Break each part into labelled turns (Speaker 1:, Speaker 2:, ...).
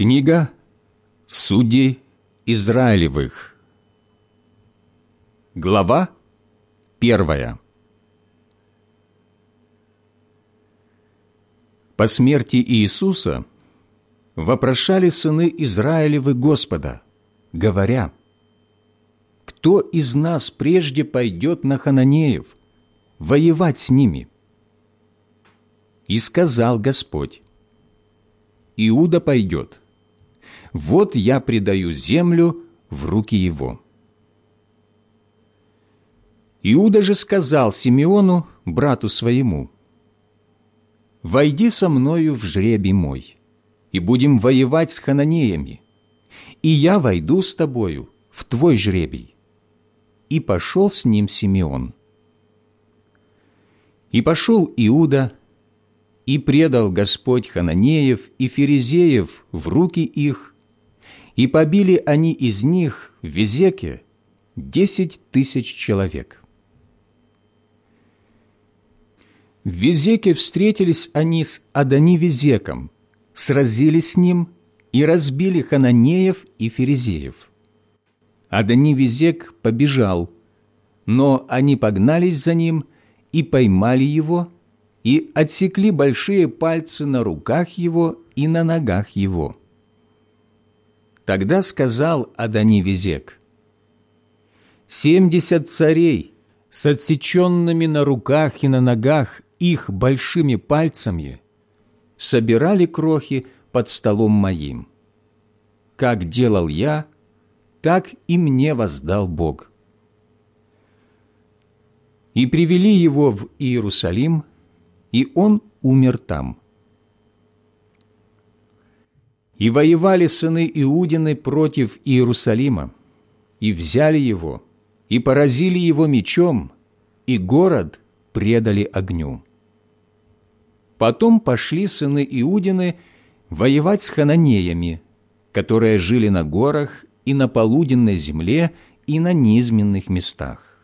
Speaker 1: Книга Судей Израилевых Глава первая По смерти Иисуса вопрошали сыны Израилевы Господа, говоря, «Кто из нас прежде пойдет на Хананеев, воевать с ними?» И сказал Господь, «Иуда пойдет. Вот я предаю землю в руки его». Иуда же сказал Симеону, брату своему, «Войди со мною в жребий мой, и будем воевать с хананеями, и я войду с тобою в твой жребий». И пошел с ним Симеон. И пошел Иуда, и предал Господь Хананеев и Ферезеев в руки их, и побили они из них в Везеке десять тысяч человек. В Везеке встретились они с Адани-Везеком, сразились с ним и разбили Хананеев и Ферезеев. Адани-Везек побежал, но они погнались за ним и поймали его – и отсекли большие пальцы на руках его и на ногах его. Тогда сказал Адани Везек, «Семьдесят царей с отсеченными на руках и на ногах их большими пальцами собирали крохи под столом моим. Как делал я, так и мне воздал Бог». И привели его в Иерусалим – и он умер там. И воевали сыны Иудины против Иерусалима, и взяли его, и поразили его мечом, и город предали огню. Потом пошли сыны Иудины воевать с хананеями, которые жили на горах и на полуденной земле и на низменных местах.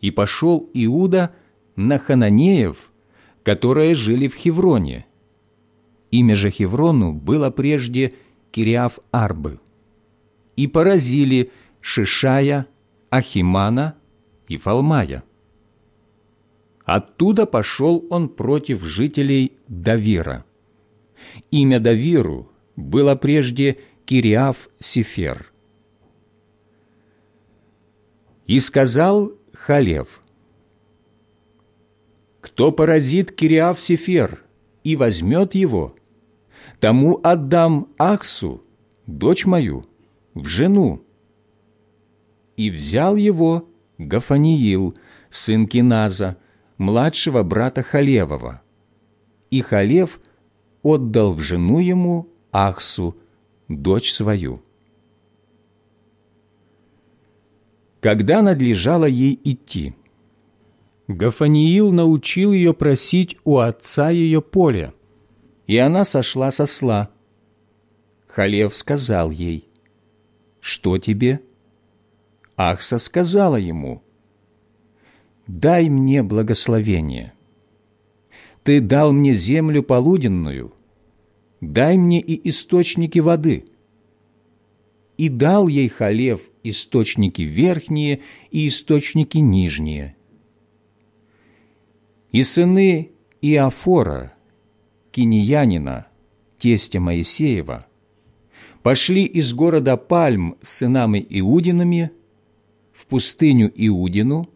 Speaker 1: И пошел Иуда на хананеев которые жили в Хевроне. Имя же Хеврону было прежде Кириаф-Арбы. И поразили Шишая, Ахимана и Фалмая. Оттуда пошел он против жителей Давира. Имя Давиру было прежде Кириаф-Сифер. И сказал Халев, кто поразит Кириав-Сефер и возьмет его, тому отдам Ахсу, дочь мою, в жену. И взял его Гафаниил, сын Киназа, младшего брата Халевова. И Халев отдал в жену ему Ахсу, дочь свою. Когда надлежало ей идти – Гафаниил научил ее просить у отца ее поле, и она сошла со сла. Халев сказал ей, «Что тебе?» Ахса сказала ему, «Дай мне благословение. Ты дал мне землю полуденную, дай мне и источники воды». И дал ей Халев источники верхние и источники нижние – и сыны Иофора, киньянина, тестя Моисеева, пошли из города Пальм с сынами Иудинами в пустыню Иудину,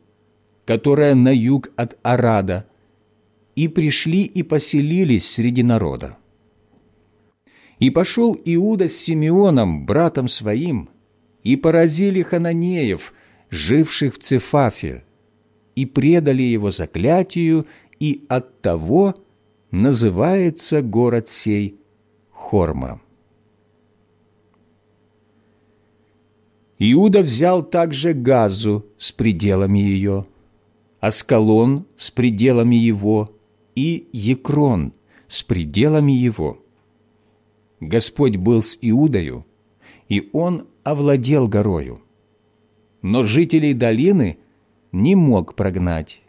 Speaker 1: которая на юг от Арада, и пришли и поселились среди народа. И пошел Иуда с Симеоном, братом своим, и поразили хананеев, живших в Цефафе, и предали его заклятию, и оттого называется город сей Хорма. Иуда взял также Газу с пределами ее, Аскалон с пределами его и Екрон с пределами его. Господь был с Иудою, и он овладел горою. Но жителей долины не мог прогнать,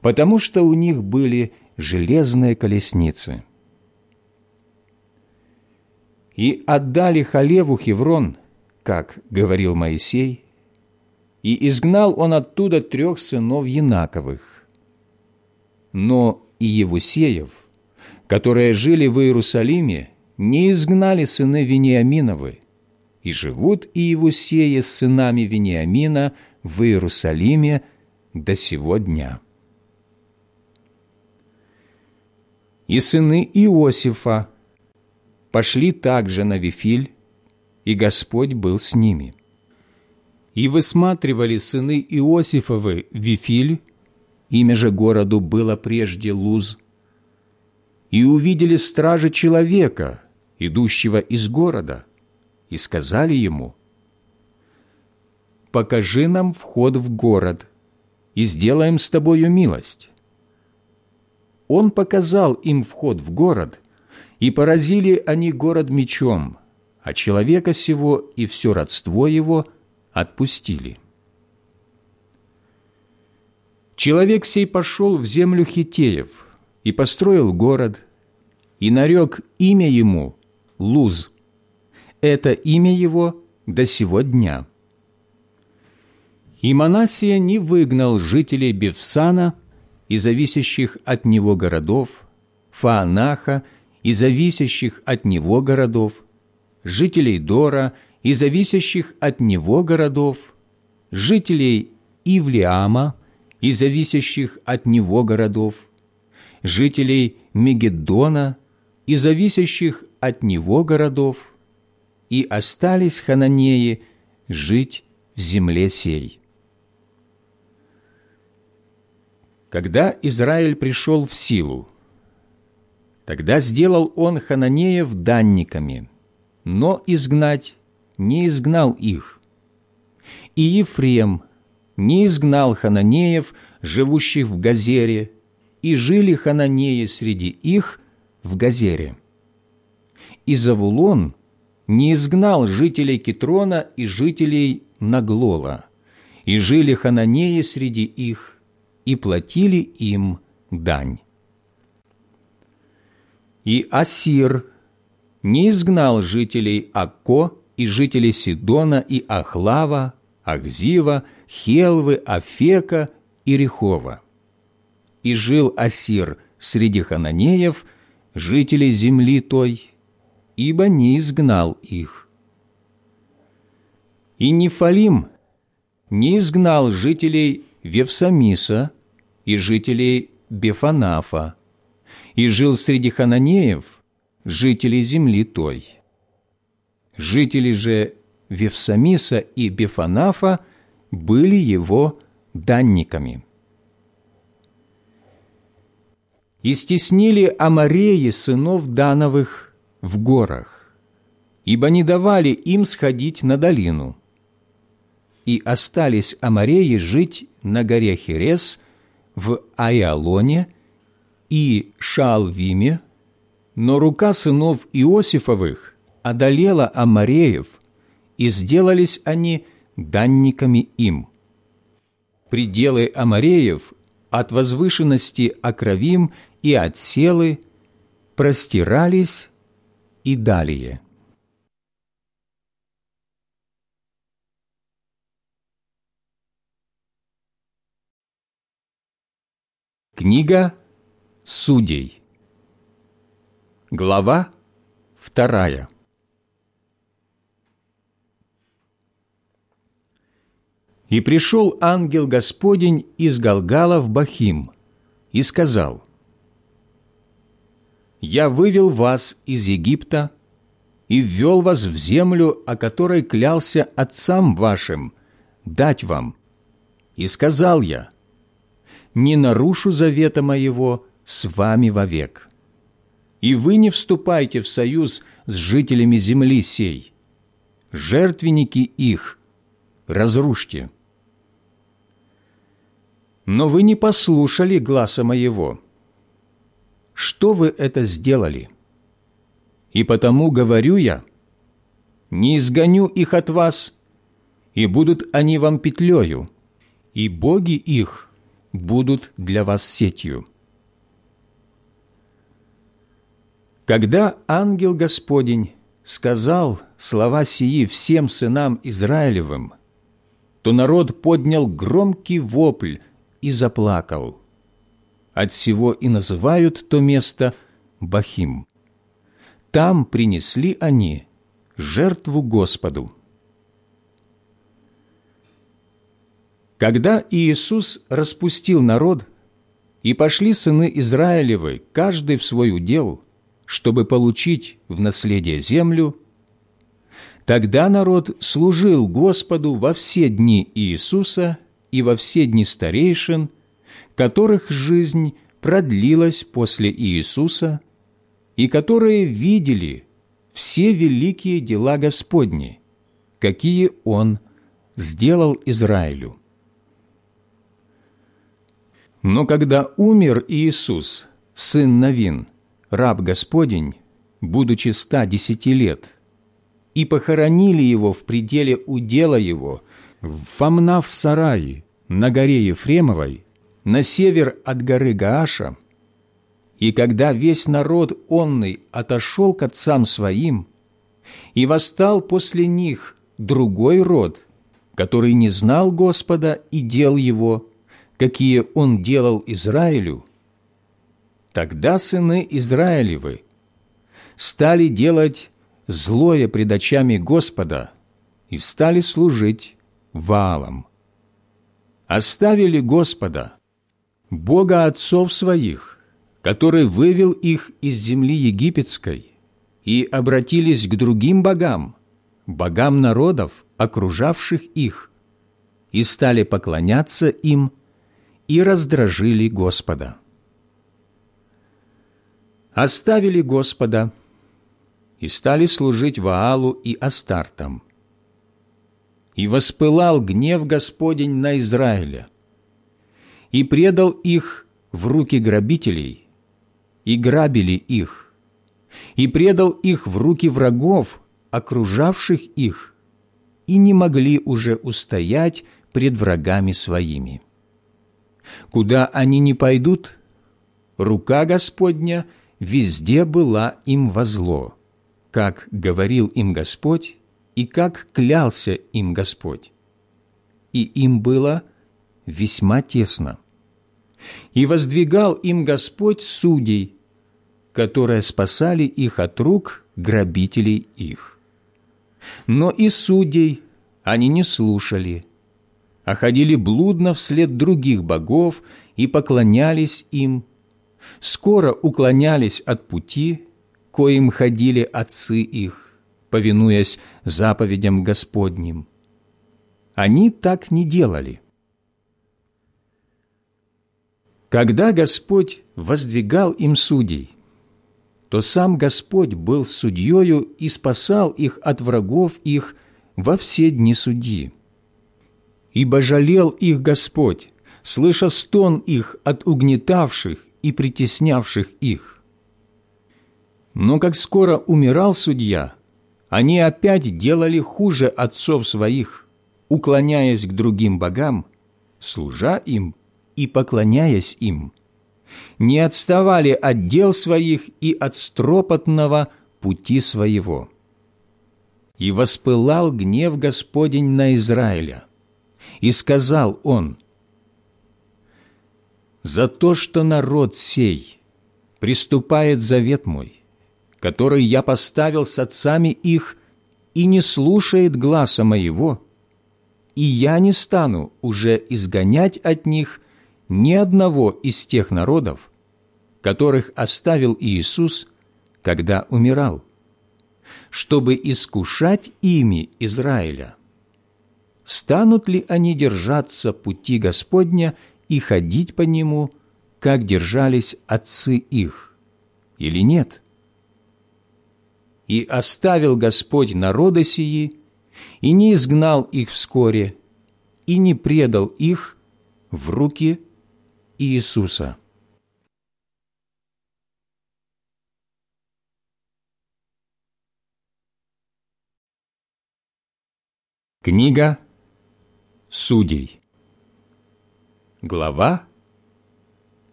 Speaker 1: потому что у них были железные колесницы. и отдали Халеву Хеврон, как говорил Моисей, и изгнал он оттуда трех сынов Янаковых. Но и Евусеев, которые жили в Иерусалиме, не изгнали сыны Вениаминовы, и живут и Евусеи с сынами Вениамина в Иерусалиме до сего дня. И сыны Иосифа пошли также на Вифиль, и Господь был с ними. И высматривали сыны Иосифовы Вифиль, имя же городу было прежде Луз, и увидели стражи человека, идущего из города, и сказали ему, «Покажи нам вход в город, и сделаем с тобою милость». Он показал им вход в город, и поразили они город мечом, а человека сего и все родство его отпустили. Человек сей пошел в землю Хитеев и построил город, и нарек имя ему Луз. Это имя его до сего дня. И Манасия не выгнал жителей Бевсана и зависящих от него городов, Фаанаха и зависящих от него городов, жителей Дора и зависящих от него городов, жителей Ивлиама и зависящих от него городов, жителей Мегеддона и зависящих от него городов, и остались хананеи жить в земле сей. Когда Израиль пришел в силу, тогда сделал он хананеев данниками, но изгнать не изгнал их. И Ефрем не изгнал хананеев, живущих в Газере, и жили хананеи среди их в Газере. И Завулон не изгнал жителей Китрона и жителей Наглола, и жили хананеи среди их и платили им дань. И Асир не изгнал жителей Акко и жителей Сидона и Ахлава, Ахзива, Хелвы, Афека и Рехова. И жил Асир среди хананеев, жителей земли той, ибо не изгнал их. И Нефалим не изгнал жителей Вевсамиса и жителей Бефанафа, и жил среди хананеев, жителей земли той. Жители же Вевсамиса и Бефанафа были его данниками. И стеснили Амареи сынов Дановых в горах, ибо не давали им сходить на долину. И остались Амареи жить на горе Херес, в Айалоне и Шалвиме, но рука сынов Иосифовых одолела Амареев, и сделались они данниками им. Пределы Амареев от возвышенности Акровим и от Селы простирались и далее. Книга Судей Глава вторая И пришел ангел Господень из Галгала в Бахим и сказал, «Я вывел вас из Египта и ввел вас в землю, о которой клялся отцам вашим, дать вам. И сказал я, не нарушу завета моего с вами вовек. И вы не вступайте в союз с жителями земли сей. Жертвенники их разрушьте. Но вы не послушали гласа моего. Что вы это сделали? И потому говорю я, не изгоню их от вас, и будут они вам петлею, и боги их будут для вас сетью. Когда ангел Господень сказал слова сии всем сынам Израилевым, то народ поднял громкий вопль и заплакал. От всего и называют то место Бахим. Там принесли они жертву Господу. Когда Иисус распустил народ, и пошли сыны Израилевы, каждый в свой удел, чтобы получить в наследие землю, тогда народ служил Господу во все дни Иисуса и во все дни старейшин, которых жизнь продлилась после Иисуса, и которые видели все великие дела Господни, какие Он сделал Израилю. Но когда умер Иисус, сын Навин, раб Господень, будучи ста десяти лет, и похоронили его в пределе удела его, в Фомнав сарае на горе Ефремовой, на север от горы Гааша, и когда весь народ онный отошел к отцам своим, и восстал после них другой род, который не знал Господа и дел его, какие он делал Израилю, тогда сыны Израилевы стали делать злое пред очами Господа и стали служить Ваалам. Оставили Господа, Бога отцов своих, который вывел их из земли египетской, и обратились к другим богам, богам народов, окружавших их, и стали поклоняться им – и раздражили Господа. Оставили Господа и стали служить Ваалу и Астартам. И воспылал гнев Господень на Израиля, и предал их в руки грабителей, и грабили их, и предал их в руки врагов, окружавших их, и не могли уже устоять пред врагами своими. Куда они не пойдут, рука Господня везде была им во зло, как говорил им Господь и как клялся им Господь. И им было весьма тесно. И воздвигал им Господь судей, которые спасали их от рук грабителей их. Но и судей они не слушали, а ходили блудно вслед других богов и поклонялись им, скоро уклонялись от пути, коим ходили отцы их, повинуясь заповедям Господним. Они так не делали. Когда Господь воздвигал им судей, то сам Господь был судьею и спасал их от врагов их во все дни судьи ибо жалел их Господь, слыша стон их от угнетавших и притеснявших их. Но как скоро умирал судья, они опять делали хуже отцов своих, уклоняясь к другим богам, служа им и поклоняясь им, не отставали от дел своих и от стропотного пути своего. И воспылал гнев Господень на Израиля – и сказал он, «За то, что народ сей приступает завет мой, который я поставил с отцами их, и не слушает гласа моего, и я не стану уже изгонять от них ни одного из тех народов, которых оставил Иисус, когда умирал, чтобы искушать ими Израиля» станут ли они держаться пути Господня и ходить по нему, как держались отцы их, или нет? И оставил Господь народы сии, и не изгнал их вскоре, и не предал их в руки Иисуса. Книга Судей. Глава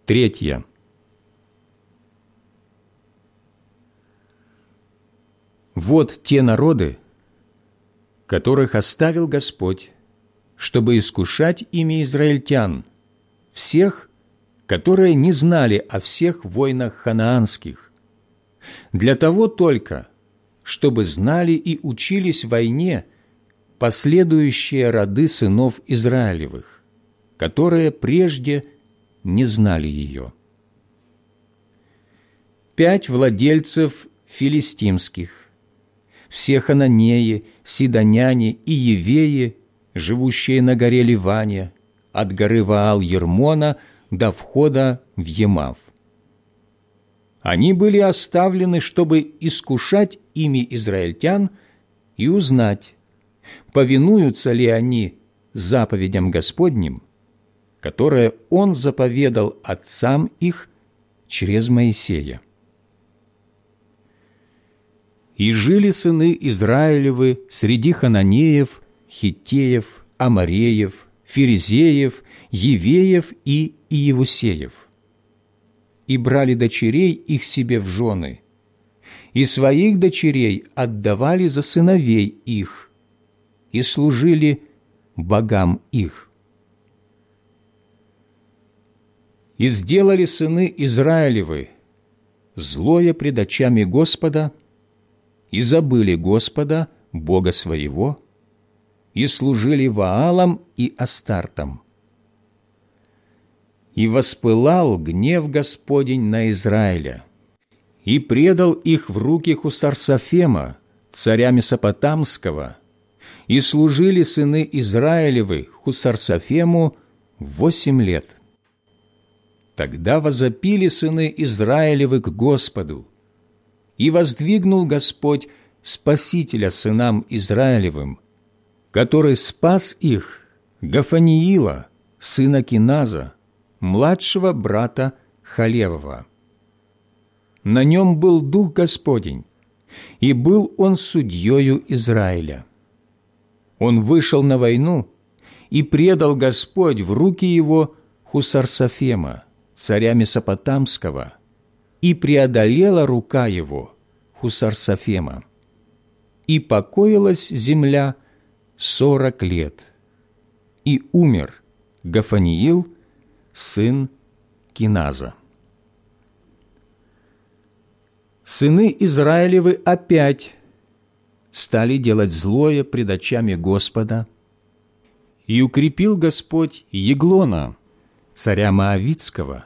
Speaker 1: третья. Вот те народы, которых оставил Господь, чтобы искушать ими израильтян, всех, которые не знали о всех войнах ханаанских, для того только, чтобы знали и учились войне последующие роды сынов Израилевых, которые прежде не знали ее. Пять владельцев филистимских, все хананеи, сидоняне и евеи, живущие на горе Ливане, от горы Ваал-Ермона до входа в Емав. Они были оставлены, чтобы искушать ими израильтян и узнать, повинуются ли они заповедям Господним, которые Он заповедал отцам их через Моисея. И жили сыны Израилевы среди хананеев, хиттеев, амареев, ферезеев, евеев и иевусеев. И брали дочерей их себе в жены, и своих дочерей отдавали за сыновей их, и служили богам их. И сделали сыны Израилевы злое пред очами Господа, и забыли Господа, Бога своего, и служили Ваалам и Астартам. И воспылал гнев Господень на Израиля, и предал их в руки Хусарсафема, царя Месопотамского, и служили сыны Израилевы Хусарсафему восемь лет. Тогда возопили сыны Израилевы к Господу, и воздвигнул Господь Спасителя сынам Израилевым, который спас их, Гафаниила, сына Киназа, младшего брата Халевова. На нем был Дух Господень, и был он судьею Израиля. Он вышел на войну, и предал Господь в руки его Хусарсафема, царя Месопотамского, и преодолела рука его, Хусарсафема, и покоилась земля сорок лет, и умер Гафаниил, сын Киназа. Сыны Израилевы опять стали делать злое пред очами Господа, и укрепил Господь Еглона, царя Моавицкого,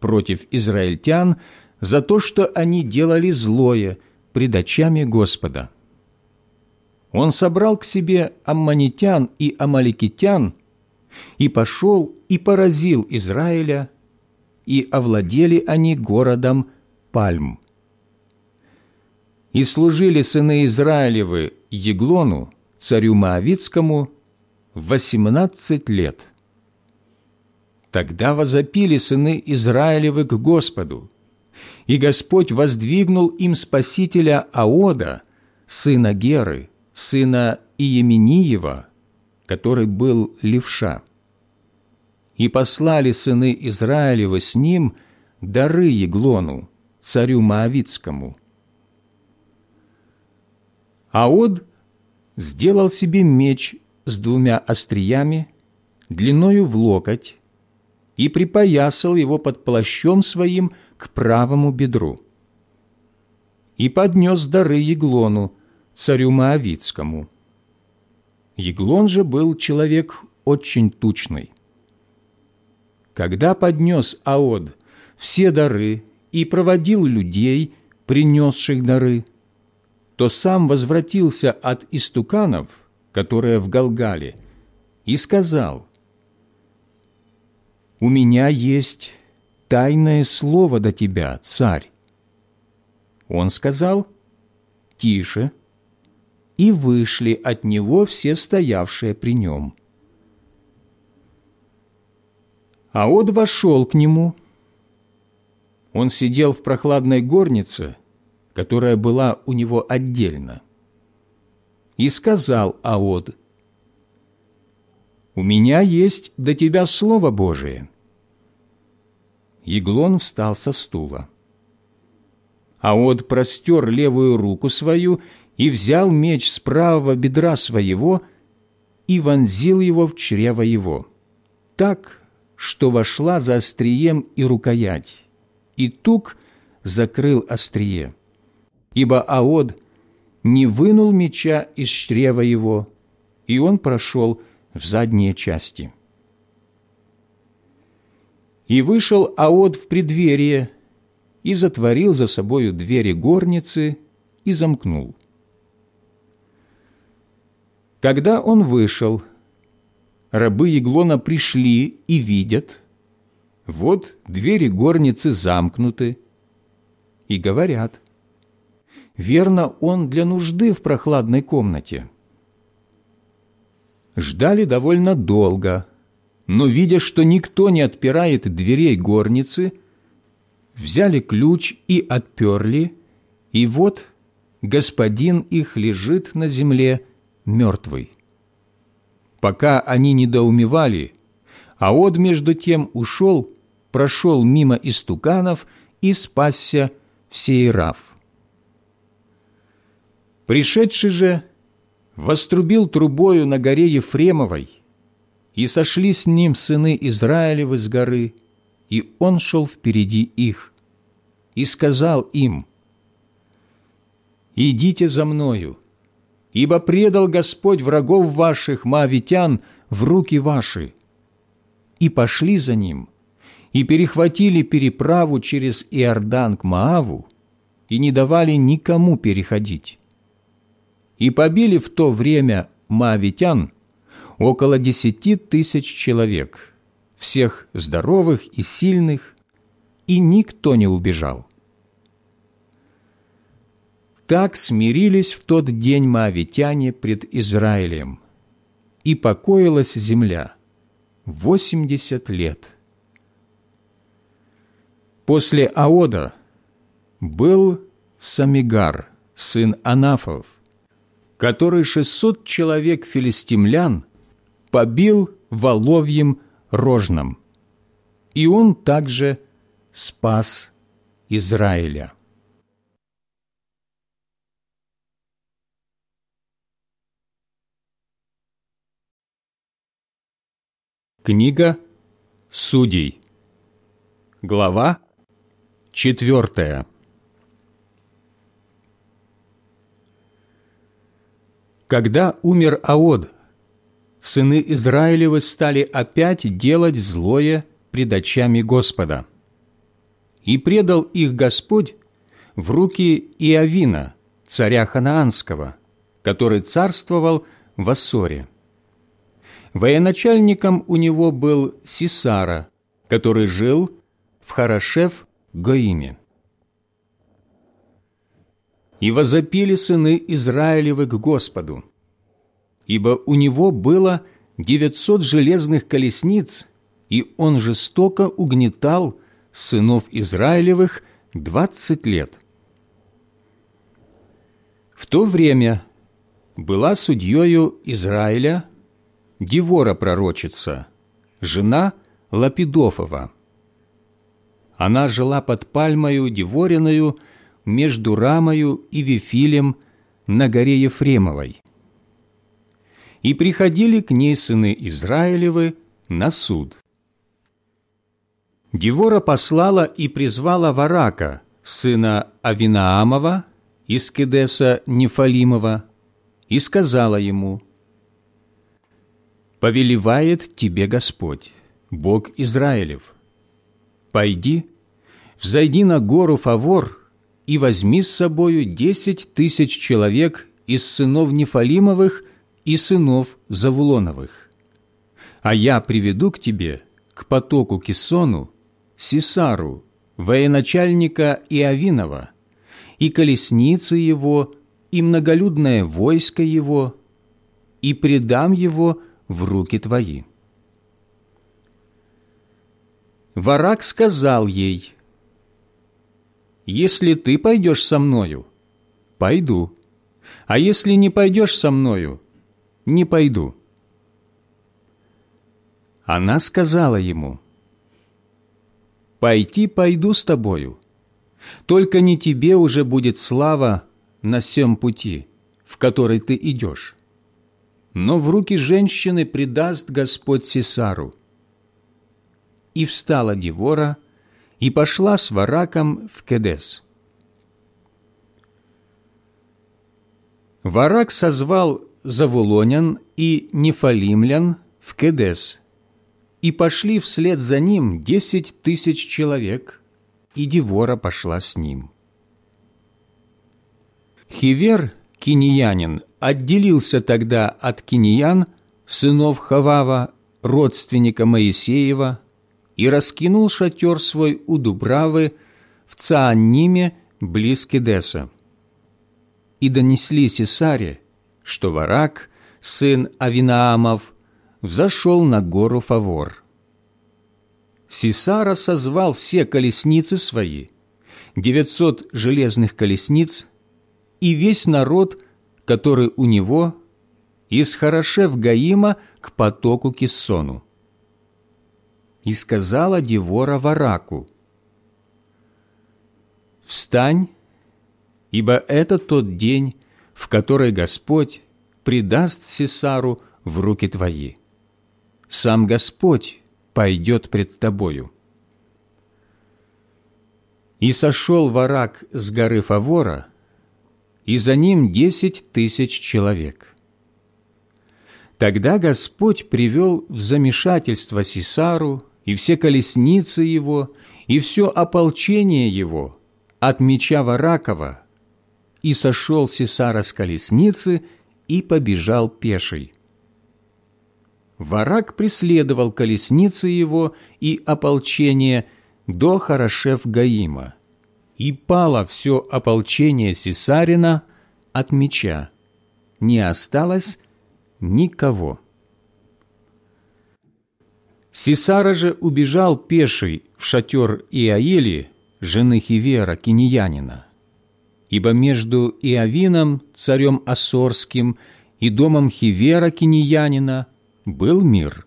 Speaker 1: против израильтян за то, что они делали злое пред очами Господа. Он собрал к себе аммонитян и амаликитян и пошел и поразил Израиля, и овладели они городом Пальм. И служили сыны Израилевы Еглону, царю Моавицкому, восемнадцать лет. Тогда возопили сыны Израилевы к Господу, и Господь воздвигнул им спасителя Аода, сына Геры, сына Иемениева, который был левша. И послали сыны Израилева с ним дары Еглону, царю Моавицкому. Аод сделал себе меч с двумя остриями, длиною в локоть, и припоясал его под плащом своим к правому бедру. И поднес дары Еглону, царю Моавицкому. Еглон же был человек очень тучный. Когда поднес Аод все дары и проводил людей, принесших дары, то сам возвратился от истуканов, которые в Галгале, и сказал, «У меня есть тайное слово до тебя, царь». Он сказал, «Тише», и вышли от него все стоявшие при нем. Аод вошел к нему. Он сидел в прохладной горнице, которая была у него отдельно. И сказал Аод, «У меня есть до тебя Слово Божие». Еглон встал со стула. Аод простер левую руку свою и взял меч с правого бедра своего и вонзил его в чрево его, так, что вошла за острием и рукоять, и тук закрыл острие. Ибо Аод не вынул меча из чрева его, и он прошел в задние части. И вышел Аод в преддверие, и затворил за собою двери горницы и замкнул. Когда он вышел, рабы Еглона пришли и видят, вот двери горницы замкнуты, и говорят, верно, он для нужды в прохладной комнате. Ждали довольно долго, но, видя, что никто не отпирает дверей горницы, взяли ключ и отперли, и вот господин их лежит на земле мертвый. Пока они недоумевали, Аод между тем ушел, прошел мимо истуканов и спасся в Сейраф. Пришедший же вострубил трубою на горе Ефремовой, и сошли с ним сыны Израилевы с горы, и он шел впереди их, и сказал им, «Идите за мною, ибо предал Господь врагов ваших, маавитян, в руки ваши». И пошли за ним, и перехватили переправу через Иордан к Мааву, и не давали никому переходить. И побили в то время маавитян около десяти тысяч человек, всех здоровых и сильных, и никто не убежал. Так смирились в тот день моавитяне пред Израилем, и покоилась земля восемьдесят лет. После Аода был Самигар, сын Анафов, который шестьсот человек филистимлян побил воловьем рожном, и он также спас Израиля. Книга Судей. Глава четвертая. Когда умер Аод, сыны Израилевы стали опять делать злое пред очами Господа. И предал их Господь в руки Иовина, царя Ханаанского, который царствовал в Ассоре. Военачальником у него был Сисара, который жил в Харашев-Гоиме. И возопили сыны Израилевы к Господу, ибо у него было девятьсот железных колесниц, и он жестоко угнетал сынов Израилевых двадцать лет. В то время была судьею Израиля Девора пророчица, жена Лапидофова. Она жила под пальмою Девориною между Рамою и Вифилем на горе Ефремовой. И приходили к ней сыны Израилевы на суд. Девора послала и призвала Варака, сына Авинаамова, из Кедеса Нефалимова, и сказала ему, повелевает тебе Господь, Бог Израилев. Пойди, взойди на гору Фавор и возьми с собою десять тысяч человек из сынов Нефалимовых и сынов Завулоновых. А я приведу к тебе, к потоку Кисону, Сисару, военачальника Иовинова, и колесницы его, и многолюдное войско его, и предам его в руки твои». Варак сказал ей, «Если ты пойдешь со мною, пойду, а если не пойдешь со мною, не пойду». Она сказала ему, «Пойти пойду с тобою, только не тебе уже будет слава на всем пути, в который ты идешь, но в руки женщины предаст Господь Сесару». И встала Девора и пошла с Вараком в Кедес. Варак созвал Завулонян и Нефалимлян в Кедес, и пошли вслед за ним десять тысяч человек, и Девора пошла с ним. Хивер, киниянин, отделился тогда от киниян, сынов Хавава, родственника Моисеева, и раскинул шатер свой у Дубравы в Цаанниме близ Кедеса. И донесли Сесаре, что Варак, сын Авинаамов, взошел на гору Фавор. Сисара созвал все колесницы свои, девятьсот железных колесниц, и весь народ, который у него, из Хорошев-Гаима к потоку Киссону. И сказала Девора Вараку, «Встань, ибо это тот день, в который Господь предаст Сесару в руки твои. Сам Господь пойдет пред тобою». И сошел варак с горы Фавора, и за ним десять тысяч человек. Тогда Господь привел в замешательство Сисару и все колесницы его, и все ополчение его от меча Варакова, и сошел Сисара с колесницы и побежал пеший. Варак преследовал колесницы его и ополчение до Хорошев-Гаима, и пало все ополчение Сесарина от меча, не осталось никого. Сесара же убежал пеший в шатер Иаили, жены Хивера, киньянина, ибо между Иавином, царем Ассорским, и домом Хивера, киньянина, был мир.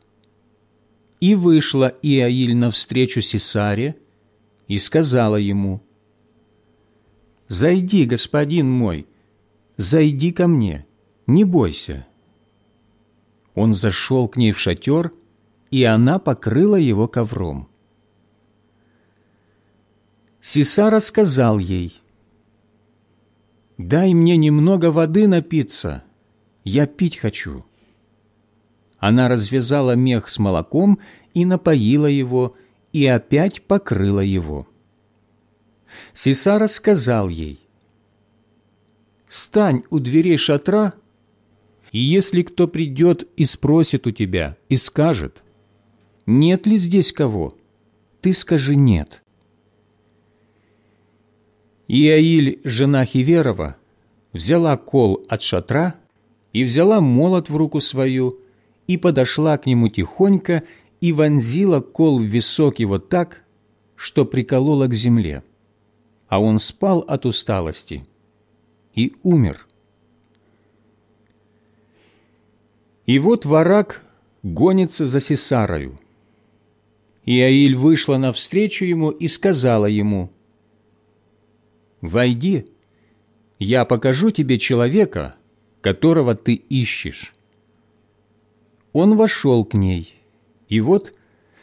Speaker 1: И вышла Иаиль навстречу Сесаре и сказала ему, «Зайди, господин мой, зайди ко мне, не бойся». Он зашел к ней в шатер и она покрыла его ковром. Сисара сказал ей, «Дай мне немного воды напиться, я пить хочу». Она развязала мех с молоком и напоила его, и опять покрыла его. Сисара сказал ей, «Стань у дверей шатра, и если кто придет и спросит у тебя, и скажет, нет ли здесь кого? Ты скажи «нет». Иаиль, жена Хиверова, взяла кол от шатра и взяла молот в руку свою и подошла к нему тихонько и вонзила кол в висок его так, что приколола к земле. А он спал от усталости и умер. И вот варак гонится за Сесарою, Иаиль вышла навстречу ему и сказала ему, «Войди, я покажу тебе человека, которого ты ищешь». Он вошел к ней, и вот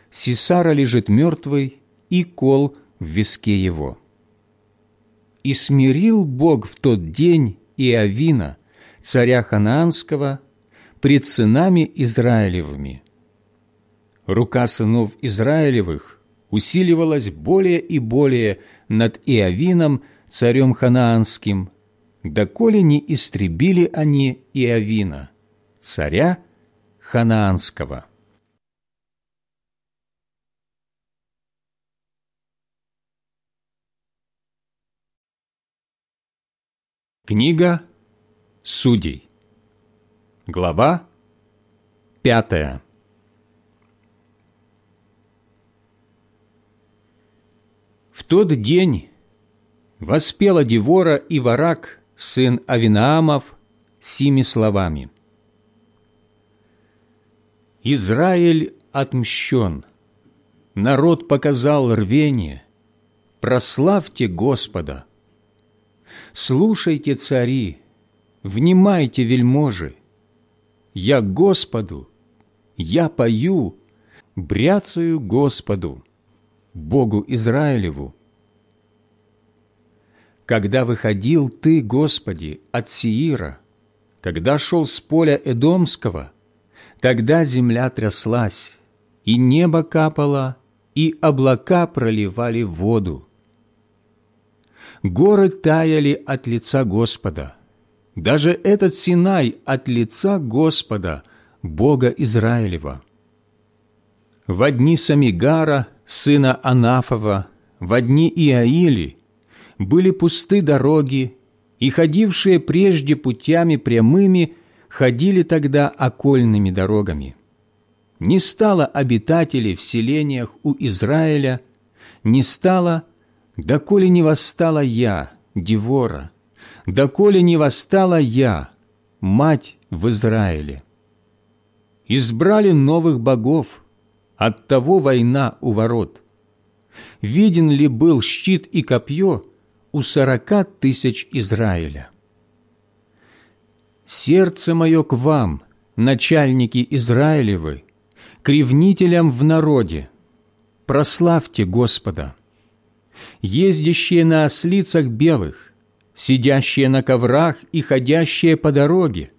Speaker 1: Сисара лежит мертвый, и кол в виске его. И смирил Бог в тот день Иовина, царя Ханаанского, пред сынами Израилевыми, рука сынов Израилевых усиливалась более и более над Иовином, царем Ханаанским, доколе не истребили они Иовина, царя Ханаанского. Книга Судей. Глава пятая. Тот день воспела Девора и Варак, сын Авинаамов, сими словами. «Израиль отмщен, народ показал рвение, прославьте Господа. Слушайте, цари, внимайте, вельможи! Я Господу, я пою, бряцаю Господу, Богу Израилеву. Когда выходил Ты, Господи, от Сиира, когда шел с поля Эдомского, тогда земля тряслась, и небо капало, и облака проливали воду. Горы таяли от лица Господа, даже этот Синай от лица Господа, Бога Израилева. В дни Самигара, сына Анафова, в дни Иаили были пусты дороги, и ходившие прежде путями прямыми ходили тогда окольными дорогами. Не стало обитателей в селениях у Израиля, не стало, доколе не восстала я, Девора, доколе не восстала я, мать в Израиле. Избрали новых богов, от того война у ворот. Виден ли был щит и копье у сорока тысяч Израиля? Сердце мое к вам, начальники Израилевы, к ревнителям в народе, прославьте Господа. Ездящие на ослицах белых, сидящие на коврах и ходящие по дороге,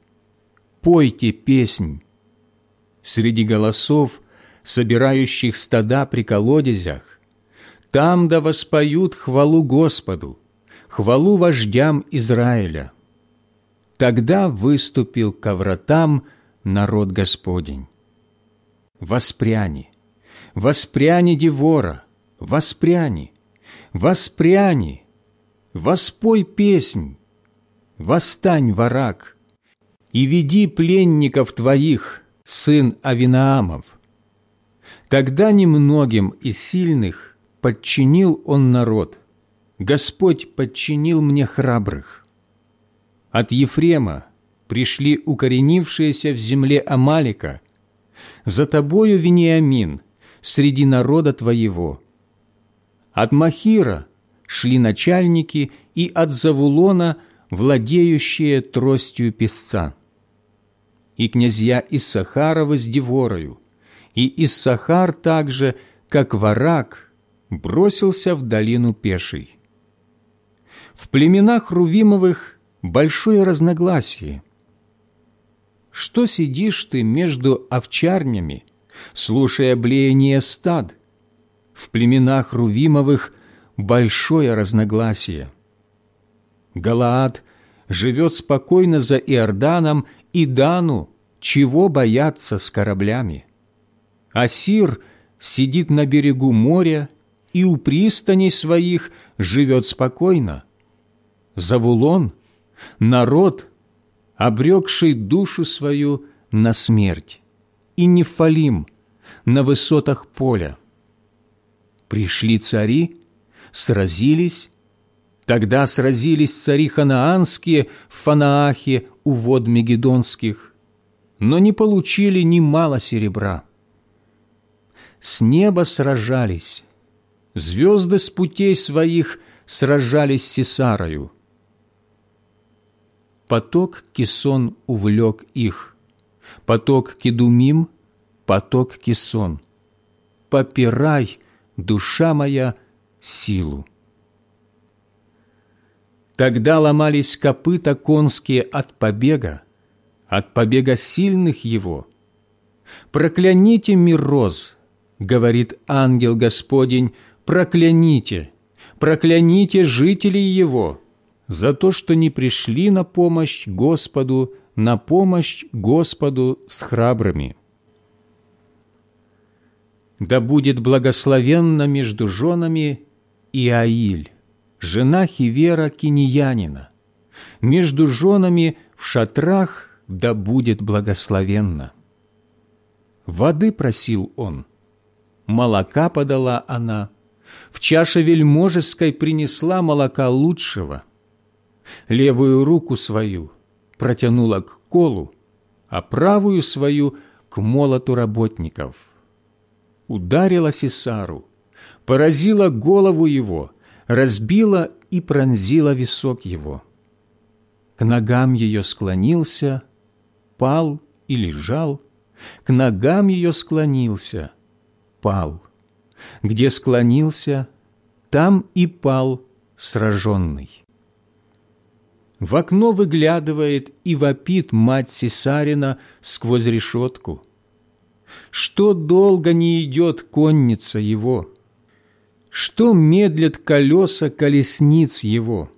Speaker 1: пойте песнь. Среди голосов, собирающих стада при колодезях, там да воспоют хвалу Господу, хвалу вождям Израиля. Тогда выступил ко вратам народ Господень. Воспряни, воспряни, Девора, воспряни, воспряни, воспой песнь, восстань, варак, и веди пленников твоих, сын Авинаамов. Тогда немногим из сильных подчинил он народ, Господь подчинил мне храбрых. От Ефрема пришли укоренившиеся в земле Амалика, за тобою, Вениамин, среди народа твоего. От Махира шли начальники и от Завулона владеющие тростью песца. И князья из Сахарова с Деворою, и Иссахар также, как варак, бросился в долину пешей. В племенах Рувимовых большое разногласие. Что сидишь ты между овчарнями, слушая блеяние стад? В племенах Рувимовых большое разногласие. Галаад живет спокойно за Иорданом и Дану, чего бояться с кораблями. Асир сидит на берегу моря и у пристаней своих живет спокойно. Завулон – народ, обрекший душу свою на смерть, и Нефалим – на высотах поля. Пришли цари, сразились, тогда сразились цари ханаанские в Фанаахе у вод Мегедонских, но не получили ни мало серебра с неба сражались, звезды с путей своих сражались с Сесарою. Поток Кисон увлек их, поток Кедумим, поток Кисон. Попирай, душа моя, силу. Тогда ломались копыта конские от побега, от побега сильных его. Прокляните мир роз, говорит ангел Господень, прокляните, прокляните жителей его за то, что не пришли на помощь Господу, на помощь Господу с храбрыми. Да будет благословенна между женами Иаиль, жена Хивера Киниянина, между женами в шатрах да будет благословенна. Воды просил он – молока подала она, в чаше вельможеской принесла молока лучшего, левую руку свою протянула к колу, а правую свою к молоту работников. Ударила Сесару, поразила голову его, разбила и пронзила висок его. к ногам ее склонился, пал и лежал, к ногам ее склонился, пал. Где склонился, там и пал сраженный. В окно выглядывает и вопит мать Сесарина сквозь решетку. Что долго не идет конница его? Что медлят колеса колесниц его?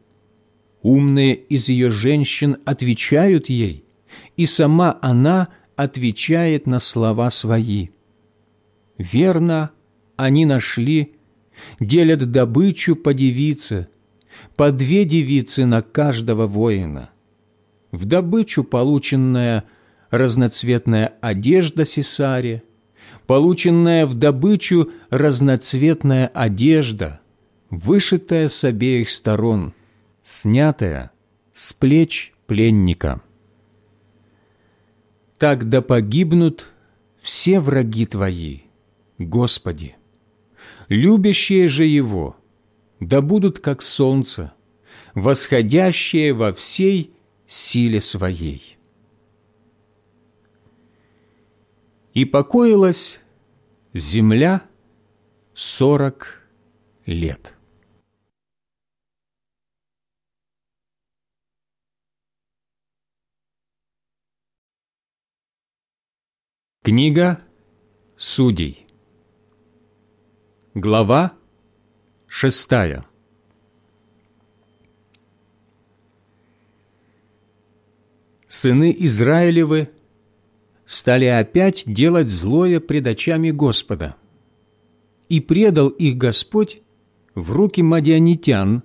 Speaker 1: Умные из ее женщин отвечают ей, и сама она отвечает на слова свои. Верно, они нашли, делят добычу по девице, по две девицы на каждого воина. В добычу полученная разноцветная одежда Сесаре, полученная в добычу разноцветная одежда, вышитая с обеих сторон, снятая с плеч пленника. Так да погибнут все враги Твои, Господи. Любящие же Его, да будут как солнце, восходящее во всей силе Своей. И покоилась земля сорок лет. Книга Судей Глава шестая Сыны Израилевы стали опять делать злое пред очами Господа, и предал их Господь в руки мадианитян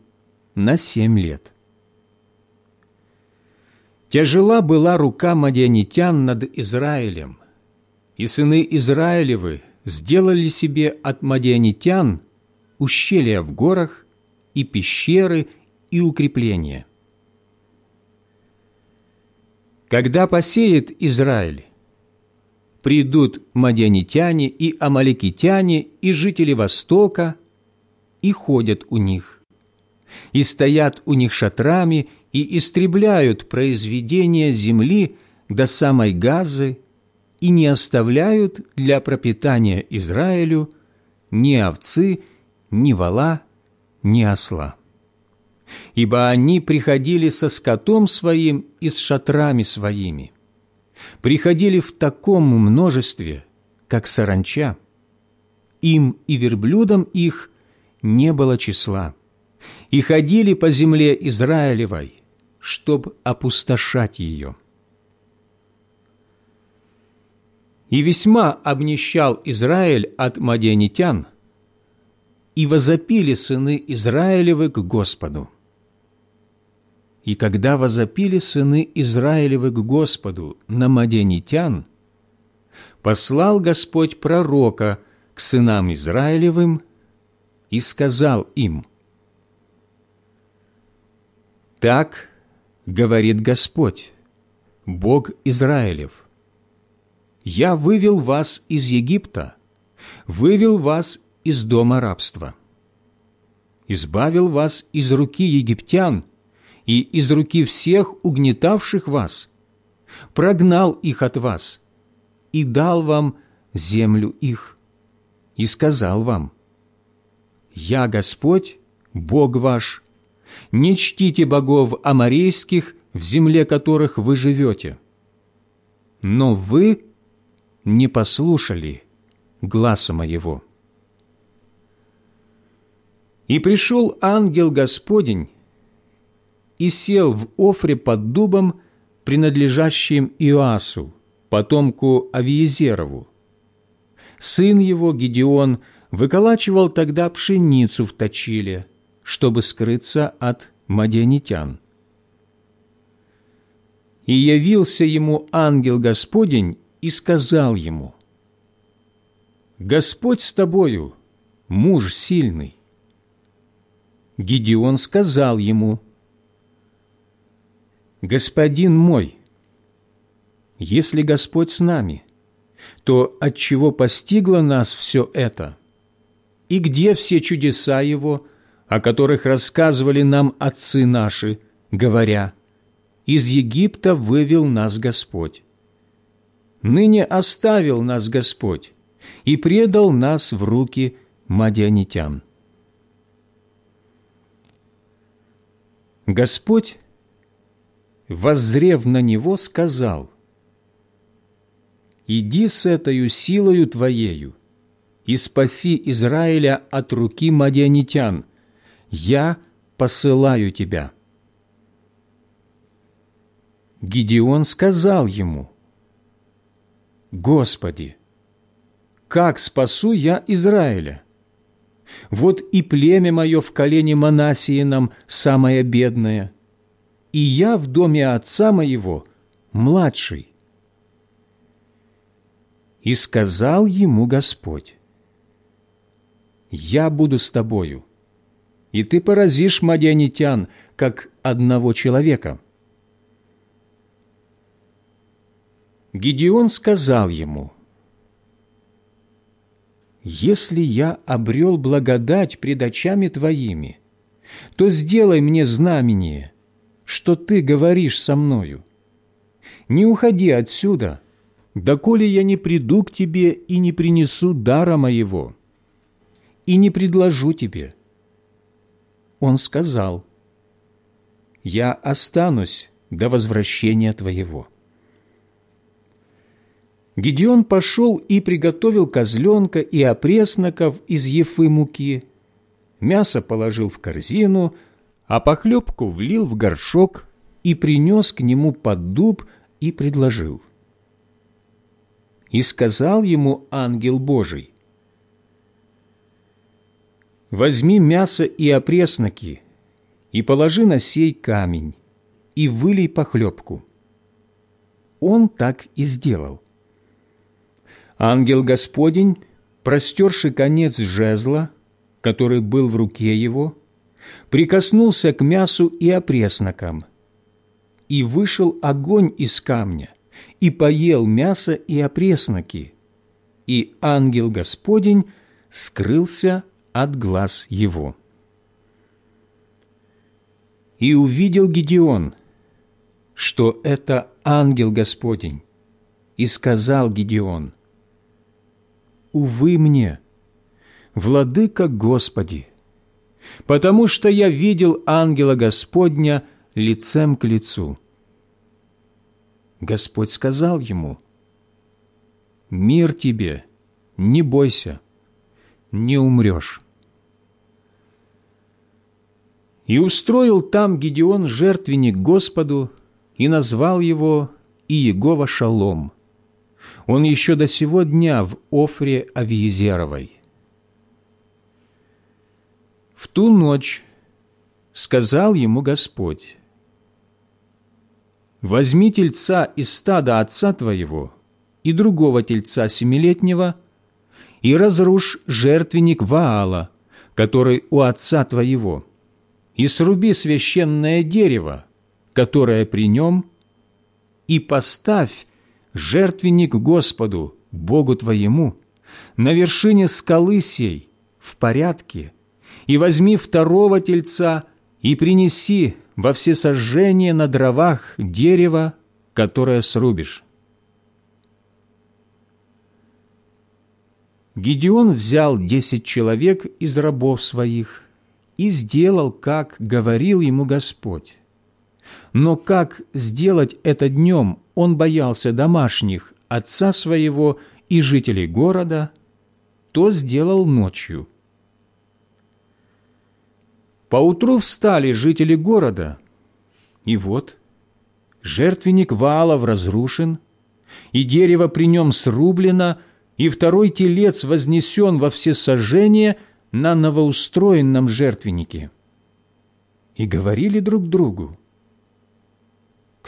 Speaker 1: на семь лет. Тяжела была рука мадианитян над Израилем, и сыны Израилевы сделали себе от мадианитян ущелья в горах и пещеры и укрепления. Когда посеет Израиль, придут мадианитяне и амаликитяне и жители Востока и ходят у них, и стоят у них шатрами и истребляют произведения земли до самой Газы и не оставляют для пропитания Израилю ни овцы, ни вола, ни осла. Ибо они приходили со скотом своим и с шатрами своими, приходили в таком множестве, как саранча. Им и верблюдам их не было числа, и ходили по земле Израилевой, чтоб опустошать ее. И весьма обнищал Израиль от мадианитян, и возопили сыны Израилевы к Господу. И когда возопили сыны Израилевы к Господу на мадианитян, послал Господь пророка к сынам Израилевым и сказал им, «Так говорит Господь, Бог Израилев, я вывел вас из Египта, вывел вас из дома рабства, избавил вас из руки египтян и из руки всех угнетавших вас, прогнал их от вас и дал вам землю их, и сказал вам, «Я Господь, Бог ваш, не чтите богов аморейских, в земле которых вы живете. Но вы не послушали гласа моего. И пришел ангел Господень и сел в Офре под дубом, принадлежащим Иоасу, потомку Авиезерову. Сын его, Гедеон, выколачивал тогда пшеницу в точиле, чтобы скрыться от мадианитян. И явился ему ангел Господень и сказал ему, «Господь с тобою, муж сильный». Гедеон сказал ему, «Господин мой, если Господь с нами, то от чего постигло нас все это? И где все чудеса Его, о которых рассказывали нам отцы наши, говоря, из Египта вывел нас Господь. Ныне оставил нас Господь и предал нас в руки мадианитян. Господь, воззрев на него, сказал, «Иди с этой силою Твоею и спаси Израиля от руки мадианитян. Я посылаю тебя». Гидеон сказал ему, «Господи, как спасу я Израиля? Вот и племя мое в колене Манасиином самое бедное, и я в доме отца моего младший». И сказал ему Господь, «Я буду с тобою, и ты поразишь мадианитян, как одного человека». Гедеон сказал ему, «Если я обрел благодать пред очами твоими, то сделай мне знамение, что ты говоришь со мною. Не уходи отсюда, доколе я не приду к тебе и не принесу дара моего, и не предложу тебе». Он сказал, «Я останусь до возвращения твоего». Гедеон пошел и приготовил козленка и опресноков из ефы муки, мясо положил в корзину, а похлебку влил в горшок и принес к нему под дуб и предложил. И сказал ему ангел Божий, «Возьми мясо и опресноки, и положи на сей камень, и вылей похлебку». Он так и сделал. Ангел Господень, простерши конец жезла, который был в руке его, прикоснулся к мясу и опреснокам, и вышел огонь из камня, и поел мясо и опресноки, и ангел Господень скрылся от глаз его. И увидел Гедеон, что это ангел Господень, и сказал Гедеон – увы мне, Владыка Господи, потому что я видел ангела Господня лицем к лицу. Господь сказал ему, «Мир тебе, не бойся, не умрешь». И устроил там Гедеон жертвенник Господу и назвал его Иегова Шалом – он еще до сего дня в Офре Авиезеровой. В ту ночь сказал ему Господь, «Возьми тельца из стада отца твоего и другого тельца семилетнего и разрушь жертвенник Ваала, который у отца твоего, и сруби священное дерево, которое при нем, и поставь жертвенник Господу, Богу твоему, на вершине скалы сей, в порядке, и возьми второго тельца и принеси во всесожжение на дровах дерево, которое срубишь. Гедеон взял десять человек из рабов своих и сделал, как говорил ему Господь. Но как сделать это днем, он боялся домашних, отца своего и жителей города, то сделал ночью. Поутру встали жители города, и вот жертвенник Ваалов разрушен, и дерево при нем срублено, и второй телец вознесен во все сожжения на новоустроенном жертвеннике. И говорили друг другу,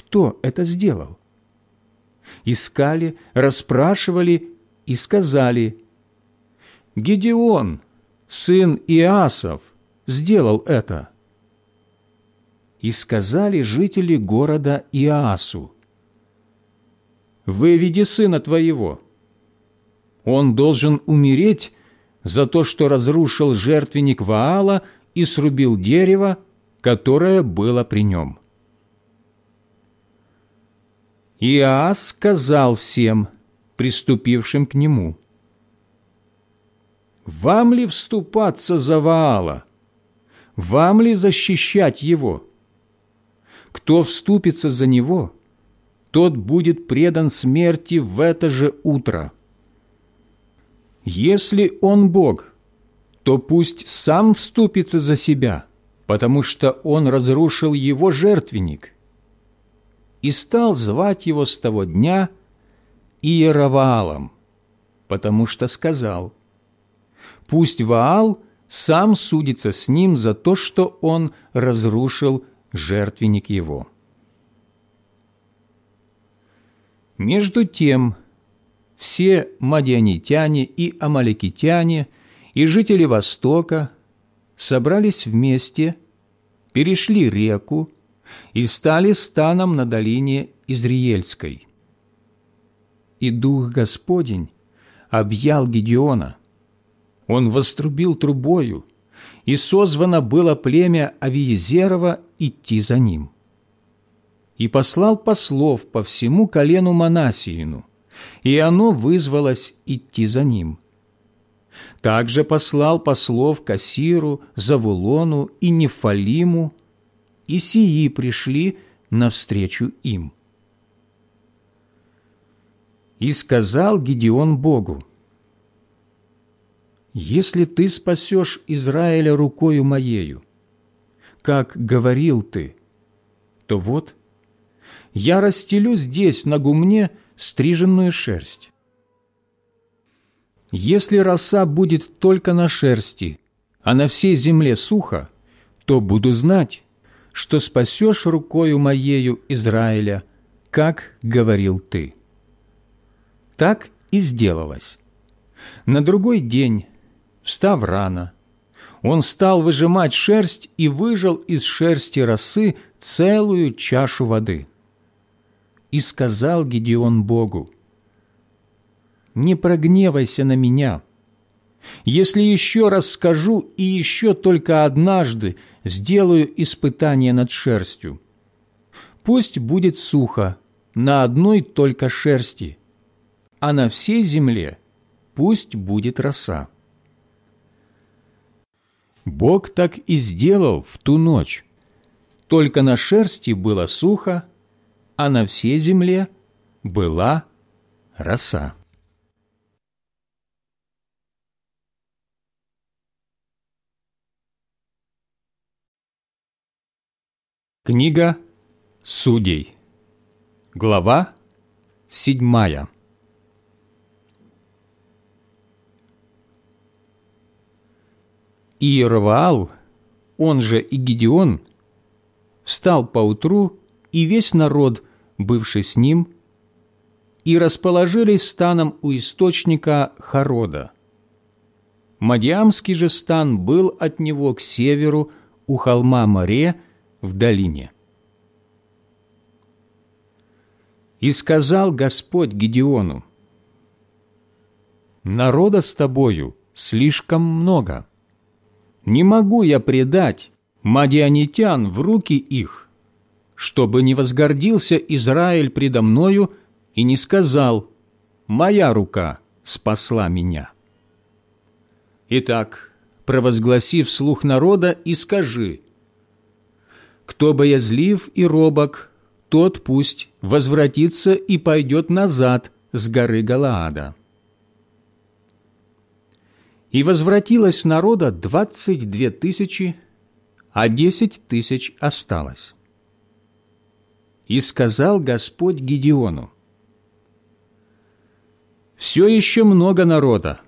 Speaker 1: кто это сделал? искали, расспрашивали и сказали, «Гедеон, сын Иасов, сделал это». И сказали жители города Иасу, «Выведи сына твоего. Он должен умереть за то, что разрушил жертвенник Ваала и срубил дерево, которое было при нем». Иоас сказал всем, приступившим к нему, «Вам ли вступаться за Ваала? Вам ли защищать его? Кто вступится за него, тот будет предан смерти в это же утро. Если он Бог, то пусть сам вступится за себя, потому что он разрушил его жертвенник» и стал звать его с того дня Иераваалом, потому что сказал, «Пусть Ваал сам судится с ним за то, что он разрушил жертвенник его». Между тем, все мадианитяне и амаликитяне и жители Востока собрались вместе, перешли реку и стали станом на долине Изриельской. И Дух Господень объял Гедеона. Он вострубил трубою, и созвано было племя Авиезерова идти за ним. И послал послов по всему колену Манасиину, и оно вызвалось идти за ним. Также послал послов Кассиру, Завулону и Нефалиму, и сии пришли навстречу им. И сказал Гедеон Богу, «Если ты спасешь Израиля рукою моею, как говорил ты, то вот я расстелю здесь на гумне стриженную шерсть. Если роса будет только на шерсти, а на всей земле сухо, то буду знать, что спасешь рукою моею Израиля, как говорил ты». Так и сделалось. На другой день, встав рано, он стал выжимать шерсть и выжал из шерсти росы целую чашу воды. И сказал Гедеон Богу, «Не прогневайся на меня, если еще раз скажу и еще только однажды сделаю испытание над шерстью. Пусть будет сухо на одной только шерсти, а на всей земле пусть будет роса. Бог так и сделал в ту ночь. Только на шерсти было сухо, а на всей земле была роса. Книга Судей. Глава седьмая. Иераваал, он же и Гедеон, встал поутру, и весь народ, бывший с ним, и расположились станом у источника Харода. Мадиамский же стан был от него к северу у холма Море, в долине. И сказал Господь Гедеону, «Народа с тобою слишком много. Не могу я предать мадианитян в руки их, чтобы не возгордился Израиль предо мною и не сказал, «Моя рука спасла меня». Итак, провозгласив слух народа, и скажи, кто боязлив и робок, тот пусть возвратится и пойдет назад с горы Галаада. И возвратилось народа двадцать две тысячи, а десять тысяч осталось. И сказал Господь Гедеону, «Все еще много народа,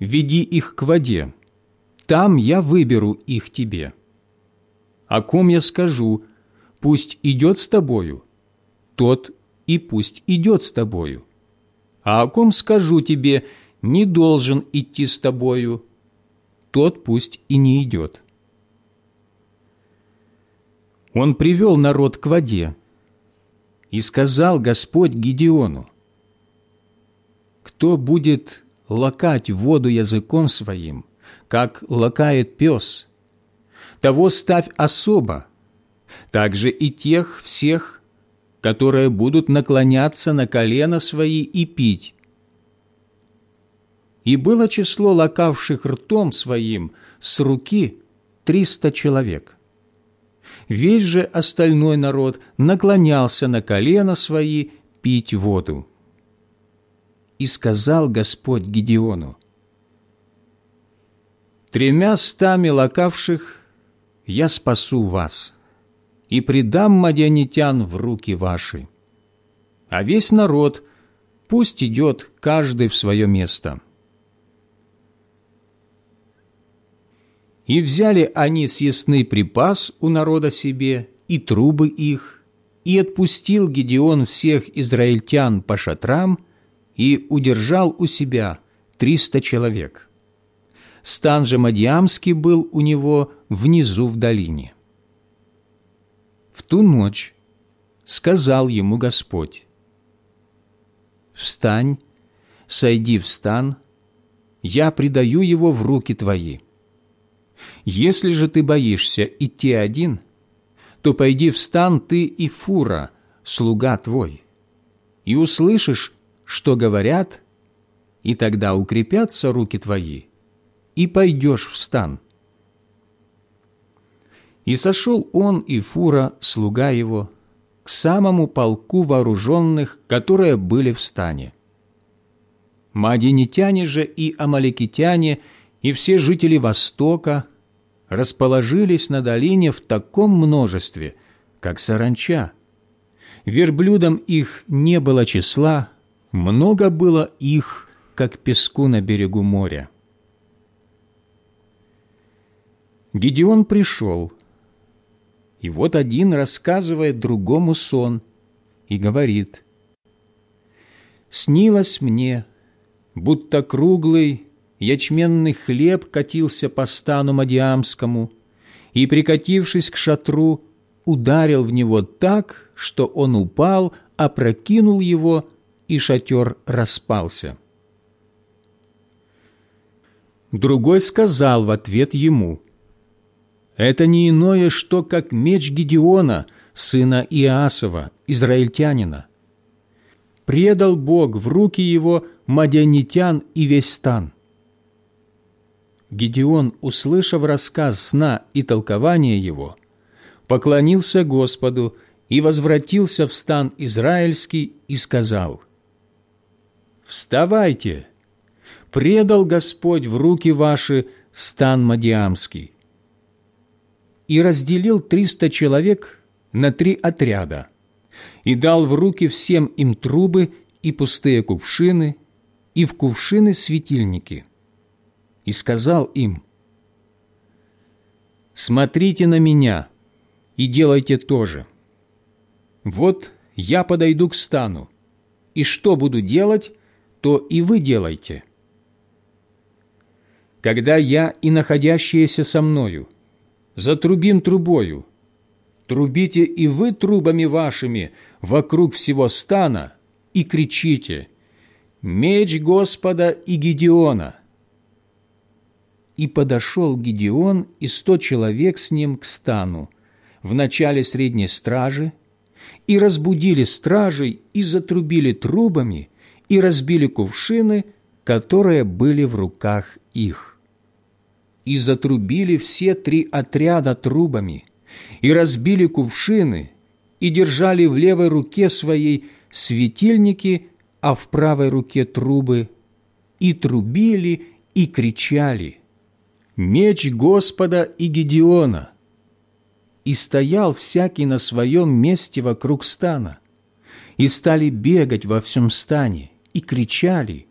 Speaker 1: веди их к воде, там я выберу их тебе» о ком я скажу, пусть идет с тобою, тот и пусть идет с тобою. А о ком скажу тебе, не должен идти с тобою, тот пусть и не идет. Он привел народ к воде, и сказал Господь Гедеону, «Кто будет лакать воду языком своим, как лакает пес, того ставь особо, также и тех всех, которые будут наклоняться на колено свои и пить. И было число лакавших ртом своим с руки триста человек. Весь же остальной народ наклонялся на колено свои пить воду. И сказал Господь Гедеону, «Тремя стами лакавших я спасу вас» и предам мадианитян в руки ваши. А весь народ пусть идет каждый в свое место». И взяли они съестный припас у народа себе и трубы их, и отпустил Гедеон всех израильтян по шатрам и удержал у себя триста человек. Стан же Мадиамский был у него внизу в долине в ту ночь сказал ему Господь, «Встань, сойди в стан, я предаю его в руки твои. Если же ты боишься идти один, то пойди в стан ты и Фура, слуга твой, и услышишь, что говорят, и тогда укрепятся руки твои, и пойдешь в стан». И сошел он и Фура, слуга его, к самому полку вооруженных, которые были в стане. Мадинитяне же и амаликитяне и все жители Востока расположились на долине в таком множестве, как саранча. Верблюдам их не было числа, много было их, как песку на берегу моря. Гедеон пришел, и вот один рассказывает другому сон и говорит, «Снилось мне, будто круглый ячменный хлеб катился по стану Мадиамскому и, прикатившись к шатру, ударил в него так, что он упал, опрокинул его, и шатер распался. Другой сказал в ответ ему – это не иное, что как меч Гедеона, сына Иасова, израильтянина. Предал Бог в руки его мадянитян и весь стан. Гедеон, услышав рассказ сна и толкование его, поклонился Господу и возвратился в стан израильский и сказал, «Вставайте! Предал Господь в руки ваши стан Мадиамский и разделил триста человек на три отряда и дал в руки всем им трубы и пустые кувшины, и в кувшины светильники, и сказал им, «Смотрите на меня и делайте то же. Вот я подойду к стану, и что буду делать, то и вы делайте. Когда я и находящиеся со мною затрубим трубою. Трубите и вы трубами вашими вокруг всего стана и кричите «Меч Господа и Гедеона!» И подошел Гедеон и сто человек с ним к стану в начале средней стражи, и разбудили стражей, и затрубили трубами, и разбили кувшины, которые были в руках их и затрубили все три отряда трубами, и разбили кувшины, и держали в левой руке своей светильники, а в правой руке трубы, и трубили, и кричали «Меч Господа и Гедеона!» И стоял всякий на своем месте вокруг стана, и стали бегать во всем стане, и кричали,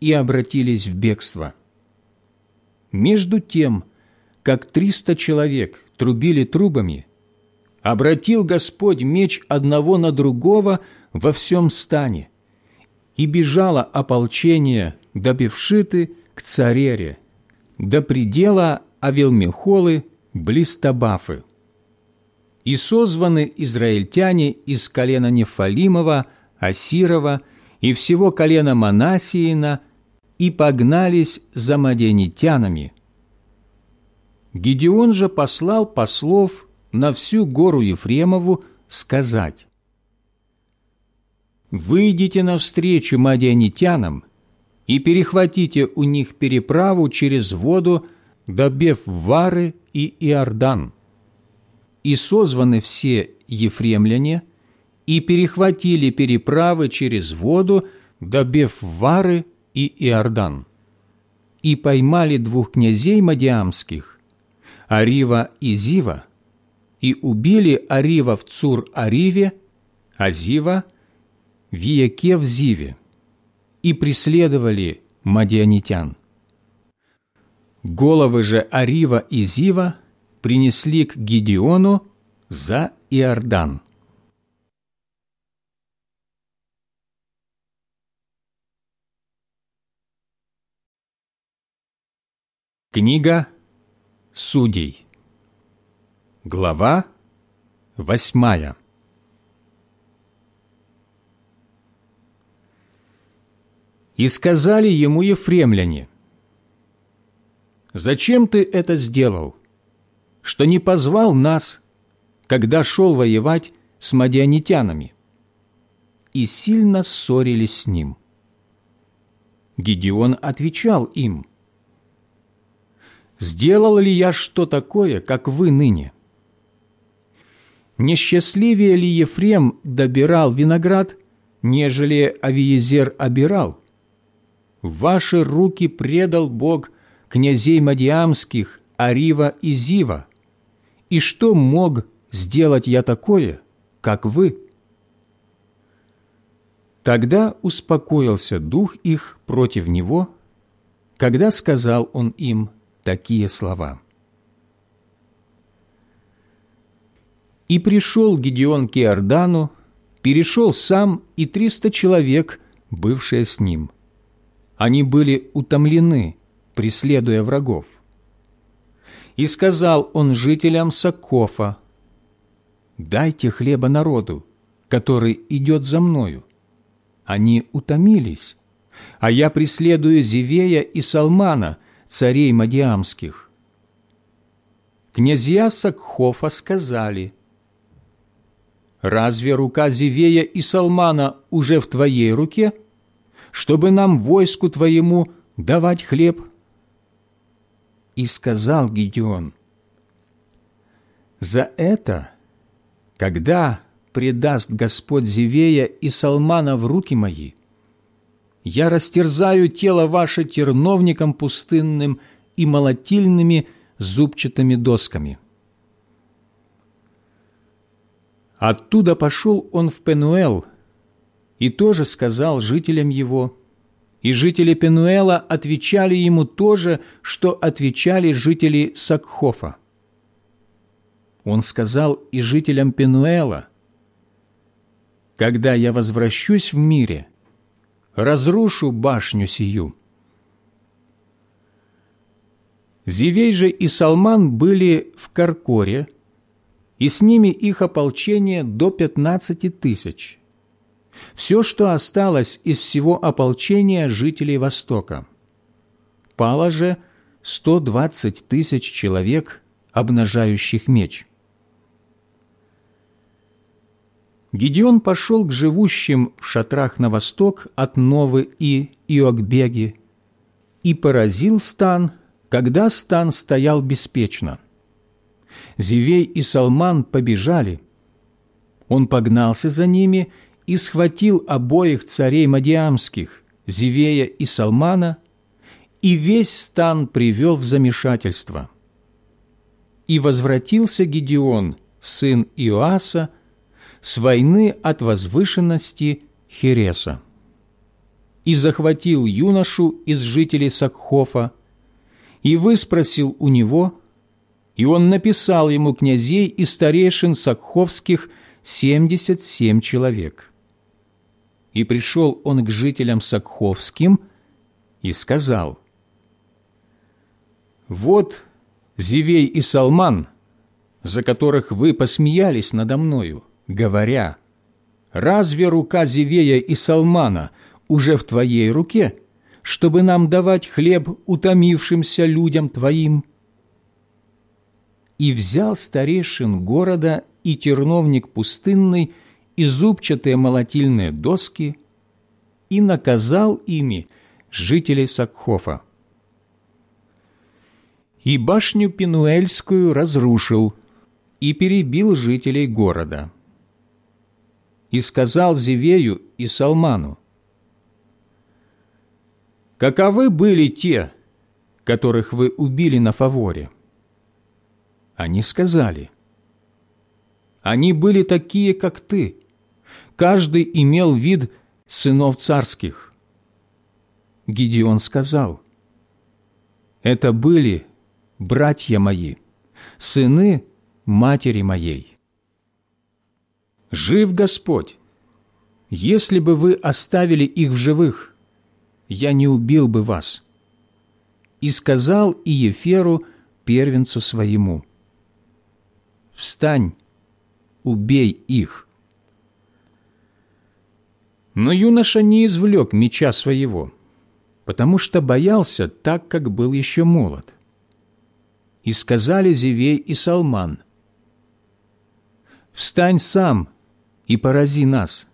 Speaker 1: и обратились в бегство – между тем, как триста человек трубили трубами, обратил Господь меч одного на другого во всем стане, и бежало ополчение до Бевшиты к Царере, до предела Авелмехолы близ Табафы. И созваны израильтяне из колена Нефалимова, Асирова и всего колена Манасиина – и погнались за мадианитянами. Гедеон же послал послов на всю гору Ефремову сказать, выйдите навстречу мадианитянам и перехватите у них переправу через воду до Бефвары и Иордан. И созваны все ефремляне, и перехватили переправы через воду до Бефвары и Иордан. И поймали двух князей Мадиамских, Арива и Зива, и убили Арива в Цур-Ариве, а Зива в Вияке в Зиве, и преследовали мадианитян. Головы же Арива и Зива принесли к Гедеону за Иордан. Книга Судей Глава восьмая И сказали ему ефремляне, «Зачем ты это сделал, что не позвал нас, когда шел воевать с мадианитянами?» И сильно ссорились с ним. Гедеон отвечал им, «Сделал ли я что такое, как вы ныне?» Несчастливее ли Ефрем добирал виноград, нежели Авиезер обирал? Ваши руки предал Бог князей Мадиамских, Арива и Зива. И что мог сделать я такое, как вы?» Тогда успокоился дух их против него, когда сказал он им такие слова. И пришел Гедеон к Иордану, перешел сам и триста человек, бывшие с ним – они были утомлены, преследуя врагов. И сказал он жителям Сакофа, «Дайте хлеба народу, который идет за мною». Они утомились, а я преследую Зевея и Салмана, царей Мадиамских. Князья Сакхофа сказали, «Разве рука Зевея и Салмана уже в твоей руке?» чтобы нам, войску Твоему, давать хлеб?» И сказал Гедеон, «За это, когда предаст Господь Зевея и Салмана в руки мои, я растерзаю тело ваше терновником пустынным и молотильными зубчатыми досками». Оттуда пошел он в Пенуэл – и тоже сказал жителям его. И жители Пенуэла отвечали ему то же, что отвечали жители Сакхофа. Он сказал и жителям Пенуэла, «Когда я возвращусь в мире, разрушу башню сию». Зивей же и Салман были в Каркоре, и с ними их ополчение до пятнадцати тысяч – все, что осталось из всего ополчения жителей Востока. Пало же 120 тысяч человек, обнажающих меч. Гедеон пошел к живущим в шатрах на восток от Новы и Иогбеги и поразил стан, когда стан стоял беспечно. Зивей и Салман побежали. Он погнался за ними и схватил обоих царей Мадиамских, Зивея и Салмана, и весь стан привел в замешательство. И возвратился Гедеон, сын Иоаса, с войны от возвышенности Хереса. И захватил юношу из жителей Сакхофа, и выспросил у него, и он написал ему князей и старейшин Сакховских семьдесят семь человек. И пришел он к жителям Сакховским и сказал, «Вот Зивей и Салман, за которых вы посмеялись надо мною, говоря, «Разве рука Зивея и Салмана уже в твоей руке, чтобы нам давать хлеб утомившимся людям твоим?» И взял старейшин города и терновник пустынный и зубчатые молотильные доски и наказал ими жителей Сакхофа. И башню Пинуэльскую разрушил и перебил жителей города. И сказал Зевею и Салману, «Каковы были те, которых вы убили на фаворе?» Они сказали, «Они были такие, как ты. Каждый имел вид сынов царских». Гидеон сказал, «Это были братья мои, сыны матери моей. Жив Господь! Если бы вы оставили их в живых, я не убил бы вас. И сказал Иеферу, первенцу своему, «Встань, убей их». Но юноша не извлек меча своего, потому что боялся так, как был еще молод. И сказали Зевей и Салман, «Встань сам и порази нас,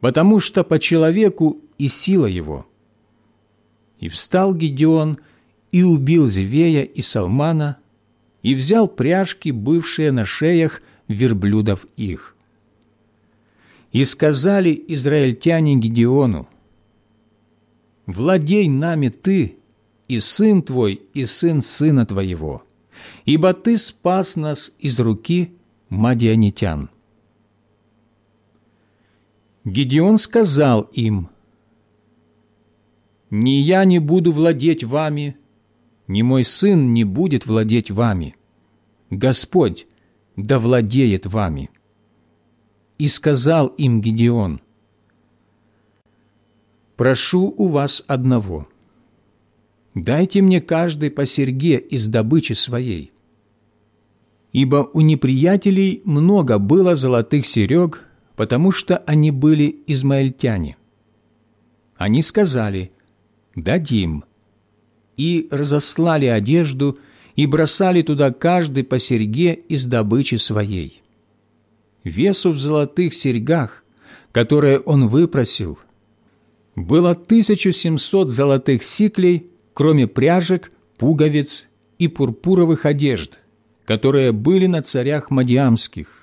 Speaker 1: потому что по человеку и сила его». И встал Гедеон и убил Зевея и Салмана, и взял пряжки, бывшие на шеях верблюдов их. И сказали израильтяне Гедеону, «Владей нами ты, и сын твой, и сын сына твоего, ибо ты спас нас из руки мадианитян». Гедеон сказал им, «Ни я не буду владеть вами, ни мой сын не будет владеть вами. Господь да владеет вами». И сказал им Гедеон, «Прошу у вас одного. Дайте мне каждый по серьге из добычи своей. Ибо у неприятелей много было золотых серег, потому что они были измаильтяне. Они сказали, «Дадим» и разослали одежду и бросали туда каждый по серьге из добычи своей. Весу в золотых серьгах, которые он выпросил, было 1700 золотых сиклей, кроме пряжек, пуговиц и пурпуровых одежд, которые были на царях Мадиамских,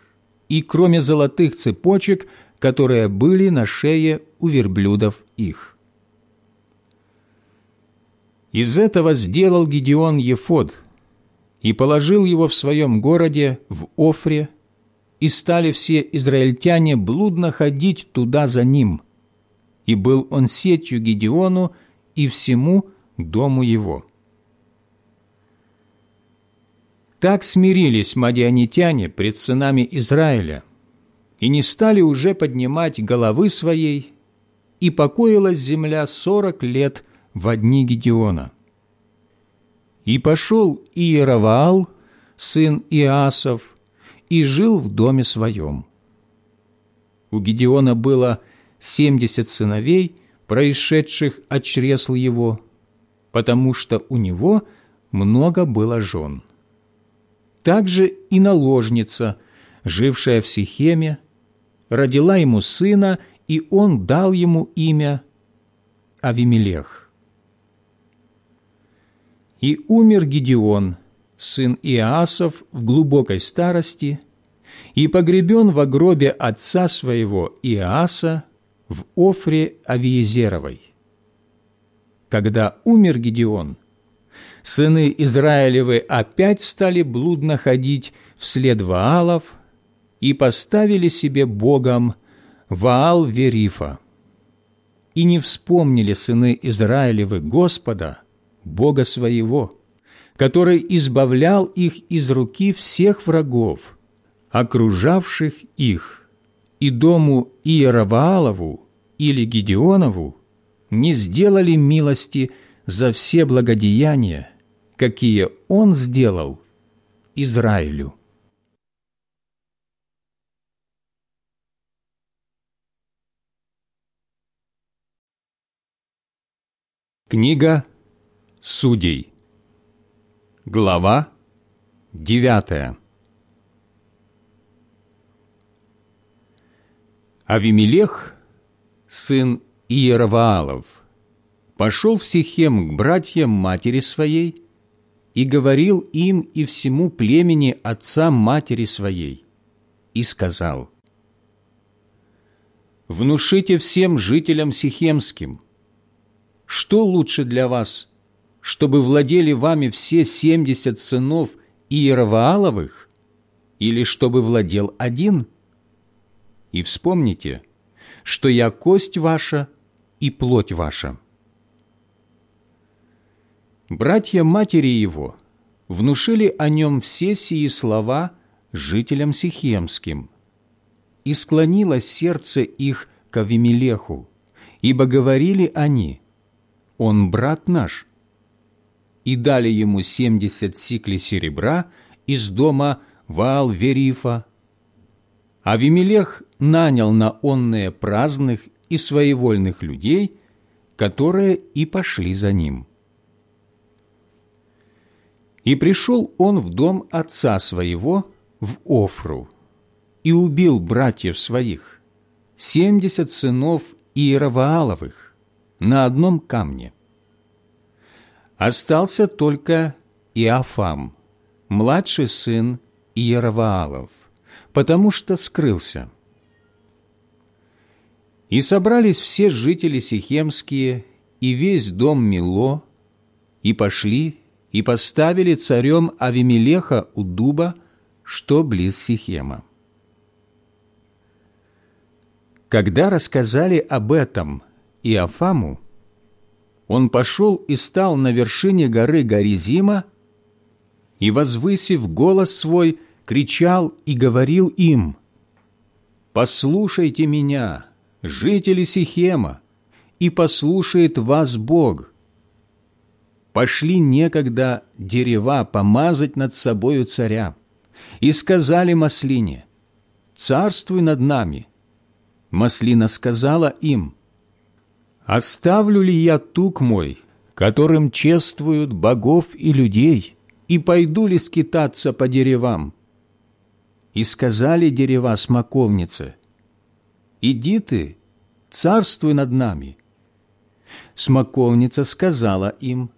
Speaker 1: и кроме золотых цепочек, которые были на шее у верблюдов их. Из этого сделал Гедеон Ефод и положил его в своем городе в Офре и стали все израильтяне блудно ходить туда за ним. И был он сетью Гедеону и всему дому его. Так смирились мадианитяне пред сынами Израиля, и не стали уже поднимать головы своей, и покоилась земля сорок лет в дни Гедеона. И пошел Иераваал, сын Иасов, и жил в доме своем. У Гедеона было семьдесят сыновей, происшедших от чресл его, потому что у него много было жен. Также и наложница, жившая в Сихеме, родила ему сына, и он дал ему имя Авимелех. И умер Гедеон, сын Иасов, в глубокой старости, и погребен во гробе отца своего Иаса в Офре Авиезеровой. Когда умер Гедеон, сыны Израилевы опять стали блудно ходить вслед Ваалов и поставили себе Богом Ваал-Верифа. И не вспомнили сыны Израилевы Господа, Бога своего, который избавлял их из руки всех врагов, окружавших их, и дому Иераваалову или Гедеонову не сделали милости за все благодеяния, какие он сделал Израилю. Книга Судей Глава девятая Авимелех, сын Иераваалов, пошел в Сихем к братьям матери своей и говорил им и всему племени отца матери своей, и сказал, «Внушите всем жителям Сихемским, что лучше для вас, чтобы владели вами все семьдесят сынов Иеравааловых, или чтобы владел один? И вспомните, что я кость ваша и плоть ваша». Братья матери его внушили о нем все сии слова жителям Сихемским, и склонило сердце их к Авимелеху, ибо говорили они, «Он брат наш», и дали ему семьдесят сиклей серебра из дома Ваал-Верифа. Авимелех нанял на онные праздных и своевольных людей, которые и пошли за ним. И пришел он в дом отца своего, в Офру, и убил братьев своих, семьдесят сынов Иеравааловых, на одном камне. Остался только Иофам, младший сын Иераваалов, потому что скрылся. И собрались все жители Сихемские и весь дом Мило, и пошли и поставили царем Авимелеха у дуба, что близ Сихема. Когда рассказали об этом Иофаму, он пошел и стал на вершине горы Горизима и, возвысив голос свой, кричал и говорил им, «Послушайте меня, жители Сихема, и послушает вас Бог» пошли некогда дерева помазать над собою царя, и сказали Маслине, «Царствуй над нами». Маслина сказала им, «Оставлю ли я тук мой, которым чествуют богов и людей, и пойду ли скитаться по деревам?» И сказали дерева смоковнице, «Иди ты, царствуй над нами». Смоковница сказала им,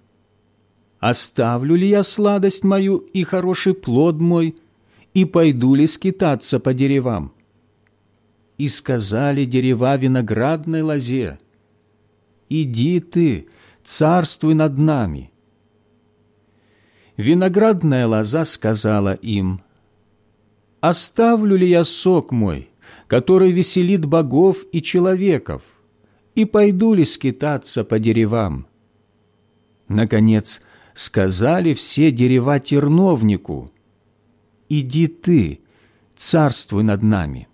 Speaker 1: оставлю ли я сладость мою и хороший плод мой, и пойду ли скитаться по деревам? И сказали дерева виноградной лозе, «Иди ты, царствуй над нами». Виноградная лоза сказала им, «Оставлю ли я сок мой, который веселит богов и человеков, и пойду ли скитаться по деревам?» Наконец, сказали все дерева терновнику, «Иди ты, царствуй над нами».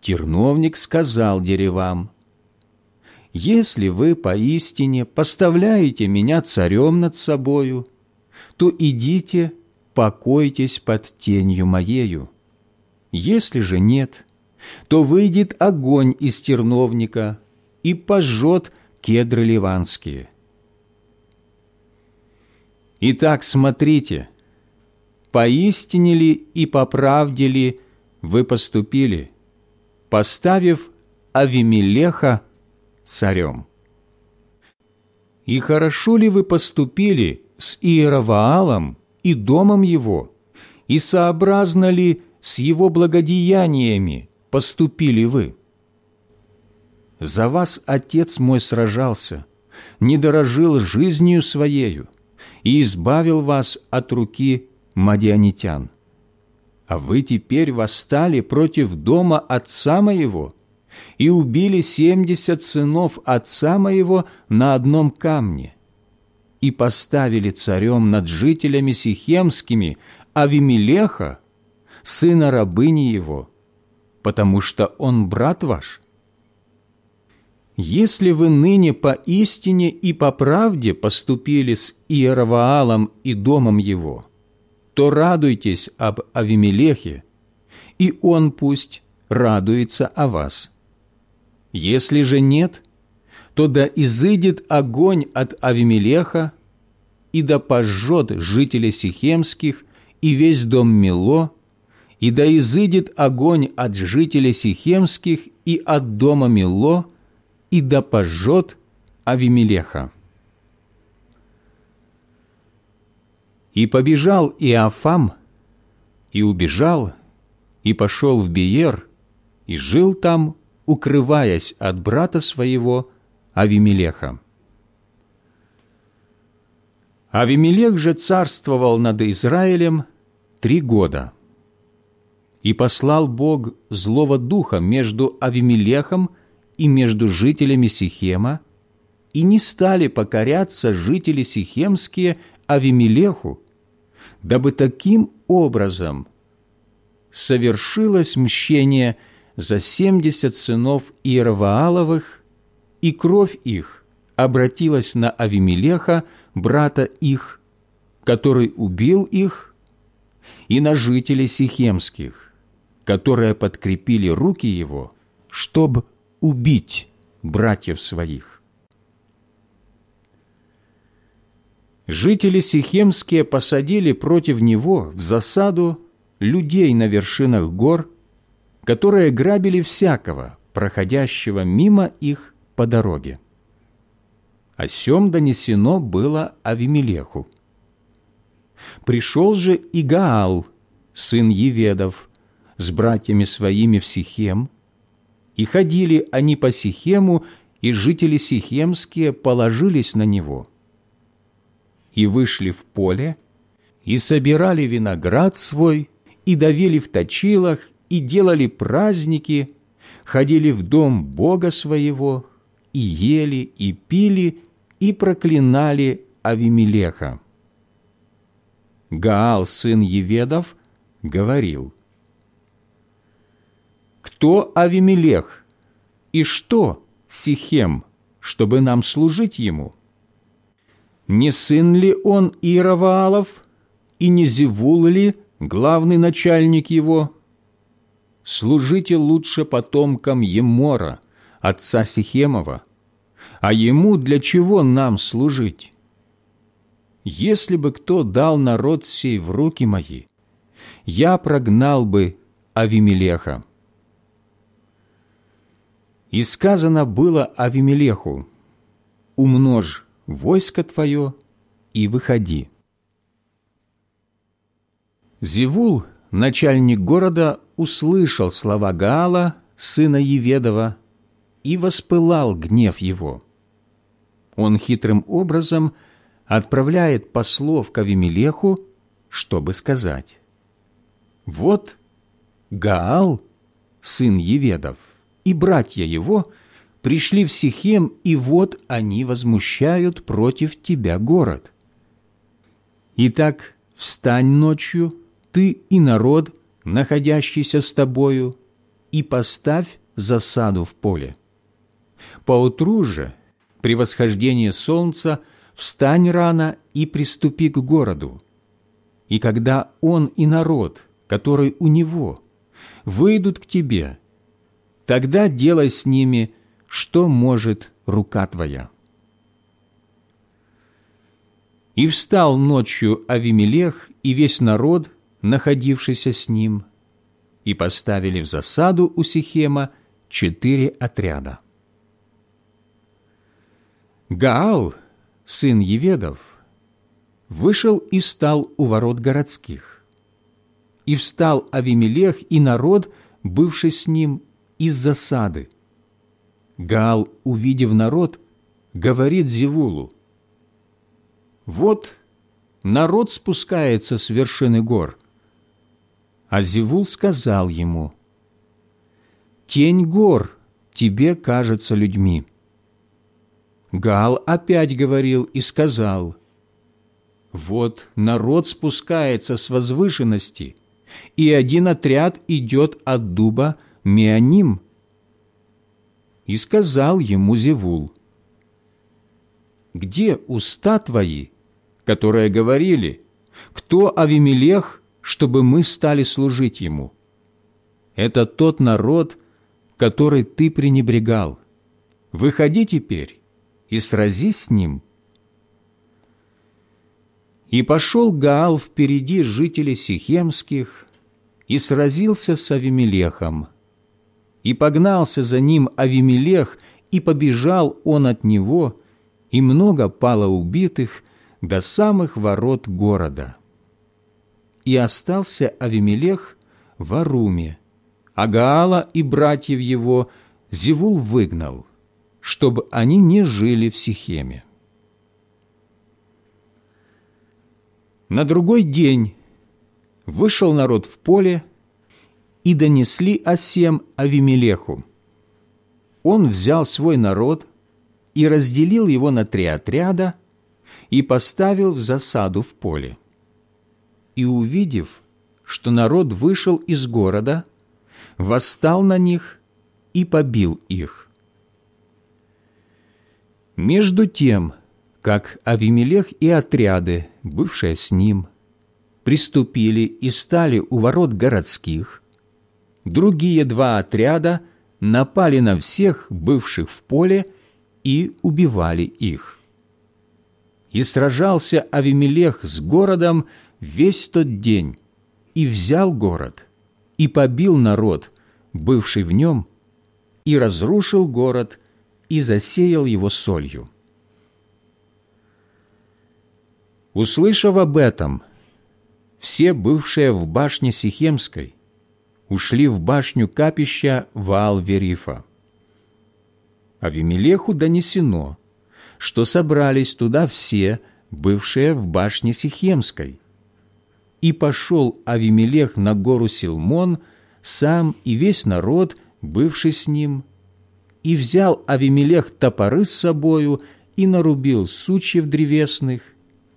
Speaker 1: Терновник сказал деревам, «Если вы поистине поставляете меня царем над собою, то идите, покойтесь под тенью моею. Если же нет, то выйдет огонь из терновника и пожжет кедры ливанские» Итак, смотрите, поистине ли и по правде ли вы поступили, поставив Авимелеха царем? И хорошо ли вы поступили с Иераваалом и домом его, и сообразно ли с его благодеяниями поступили вы? За вас отец мой сражался, не дорожил жизнью своею, и избавил вас от руки мадианитян. А вы теперь восстали против дома отца моего и убили семьдесят сынов отца моего на одном камне и поставили царем над жителями Сихемскими Авимелеха, сына рабыни его, потому что он брат ваш – если вы ныне по истине и по правде поступили с Иераваалом и домом его, то радуйтесь об Авимелехе, и он пусть радуется о вас. Если же нет, то да изыдет огонь от Авимелеха, и да пожжет жителей Сихемских и весь дом Мило, и да изыдет огонь от жителей Сихемских и от дома Мило, и да пожжет Авимелеха. И побежал Иофам, и убежал, и пошел в Биер, и жил там, укрываясь от брата своего Авимелеха. Авимелех же царствовал над Израилем три года. И послал Бог злого духа между Авимелехом и между жителями Сихема, и не стали покоряться жители Сихемские Авимелеху, дабы таким образом совершилось мщение за семьдесят сынов Иеравааловых, и кровь их обратилась на Авимелеха, брата их, который убил их, и на жителей Сихемских, которые подкрепили руки его, чтобы убить братьев своих. Жители Сихемские посадили против него в засаду людей на вершинах гор, которые грабили всякого, проходящего мимо их по дороге. О сем донесено было Авимелеху. Пришел же и Гаал, сын Еведов, с братьями своими в Сихем, и ходили они по Сихему, и жители Сихемские положились на него. И вышли в поле, и собирали виноград свой, и давили в точилах, и делали праздники, ходили в дом Бога своего, и ели, и пили, и проклинали Авимелеха. Гаал, сын Еведов, говорил, «Кто Авимелех и что Сихем, чтобы нам служить ему? Не сын ли он Иераваалов, и не Зевул ли главный начальник его? Служите лучше потомкам Емора, отца Сихемова, а ему для чего нам служить? Если бы кто дал народ сей в руки мои, я прогнал бы Авимелеха. И сказано было Авимелеху, «Умножь войско твое и выходи». Зевул, начальник города, услышал слова Гаала, сына Еведова, и воспылал гнев его. Он хитрым образом – отправляет послов к Авимелеху, чтобы сказать, «Вот Гаал, сын Еведов, и братья его пришли в Сихем, и вот они возмущают против тебя город. Итак, встань ночью, ты и народ, находящийся с тобою, и поставь засаду в поле. Поутру же, при восхождении солнца, «Встань рано и приступи к городу». И когда он и народ, который у него, выйдут к тебе, тогда делай с ними, что может рука твоя. И встал ночью Авимелех и весь народ, находившийся с ним, и поставили в засаду у Сихема четыре отряда. Гаал – сын Еведов, вышел и стал у ворот городских. И встал Авимелех и народ, бывший с ним, из засады. Гаал, увидев народ, говорит Зевулу, «Вот народ спускается с вершины гор». А Зевул сказал ему, «Тень гор тебе кажется людьми». Гал опять говорил и сказал, «Вот народ спускается с возвышенности, и один отряд идет от дуба Меоним». И сказал ему Зевул, «Где уста твои, которые говорили, кто Авимелех, чтобы мы стали служить ему? Это тот народ, который ты пренебрегал. Выходи теперь, и сразись с ним». И пошел Гаал впереди жителей Сихемских, и сразился с Авимелехом. И погнался за ним Авимелех, и побежал он от него, и много пало убитых до самых ворот города. И остался Авимелех в Аруме, а Гаала и братьев его Зевул выгнал, чтобы они не жили в Сихеме. На другой день вышел народ в поле и донесли Асем Авимелеху. Он взял свой народ и разделил его на три отряда и поставил в засаду в поле. И, увидев, что народ вышел из города, восстал на них и побил их. Между тем, как Авимелех и отряды, бывшие с ним, приступили и стали у ворот городских, другие два отряда напали на всех бывших в поле и убивали их. И сражался Авимелех с городом весь тот день, и взял город, и побил народ, бывший в нем, и разрушил город, и засеял его солью. Услышав об этом, все бывшие в башне Сихемской ушли в башню капища Ваал-Верифа. Авимелеху донесено, что собрались туда все, бывшие в башне Сихемской. И пошел Авимелех на гору Силмон, сам и весь народ, бывший с ним, и взял Авимелех топоры с собою и нарубил сучьев древесных,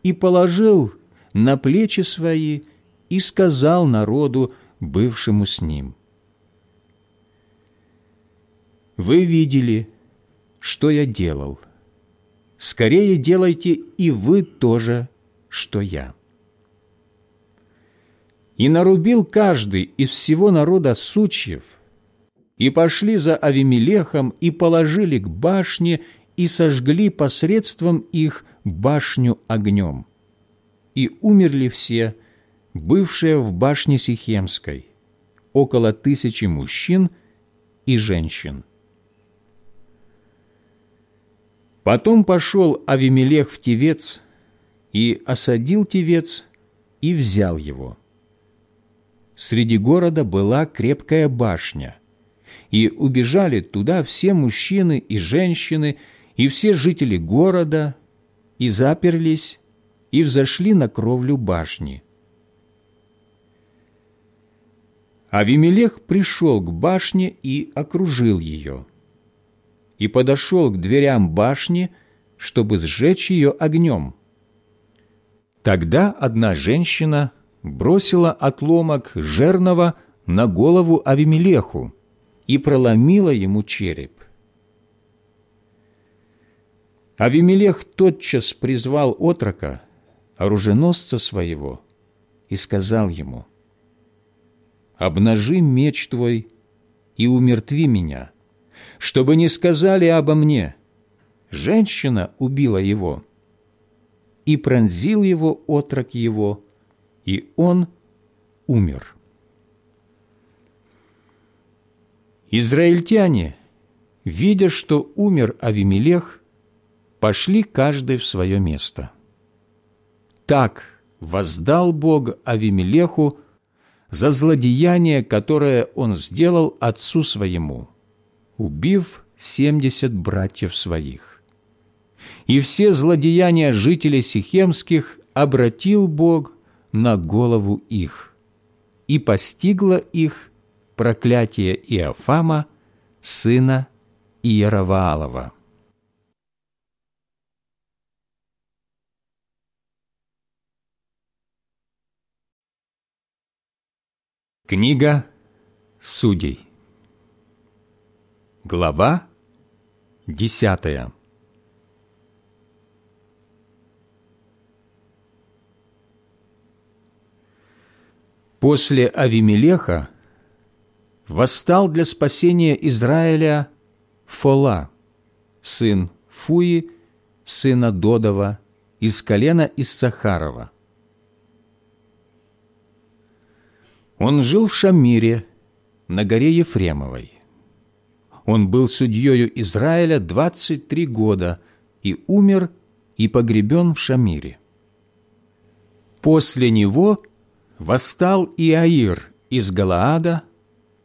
Speaker 1: и положил на плечи свои и сказал народу, бывшему с ним, «Вы видели, что я делал. Скорее делайте и вы тоже, что я». И нарубил каждый из всего народа сучьев, и пошли за Авимелехом, и положили к башне, и сожгли посредством их башню огнем. И умерли все, бывшие в башне Сихемской, около тысячи мужчин и женщин. Потом пошел Авимелех в Тевец и осадил Тевец и взял его. Среди города была крепкая башня, и убежали туда все мужчины и женщины, и все жители города, и заперлись, и взошли на кровлю башни. Авимелех пришел к башне и окружил ее, и подошел к дверям башни, чтобы сжечь ее огнем. Тогда одна женщина бросила отломок жерного на голову Авимелеху и проломила ему череп. Авимелех тотчас призвал отрока, оруженосца своего, и сказал ему, «Обнажи меч твой и умертви меня, чтобы не сказали обо мне, женщина убила его». И пронзил его отрок его, и он умер. Израильтяне, видя, что умер Авимелех, пошли каждый в свое место. Так воздал Бог Авимелеху за злодеяние, которое он сделал отцу своему, убив семьдесят братьев своих. И все злодеяния жителей Сихемских обратил Бог на голову их, и постигло их проклятие Иофама, сына Иераваалова. Книга Судей Глава десятая После Авимелеха восстал для спасения Израиля Фола, сын Фуи, сына Додова, из колена Иссахарова. Он жил в Шамире, на горе Ефремовой. Он был судьею Израиля 23 года и умер и погребен в Шамире. После него восстал Иаир из Галаада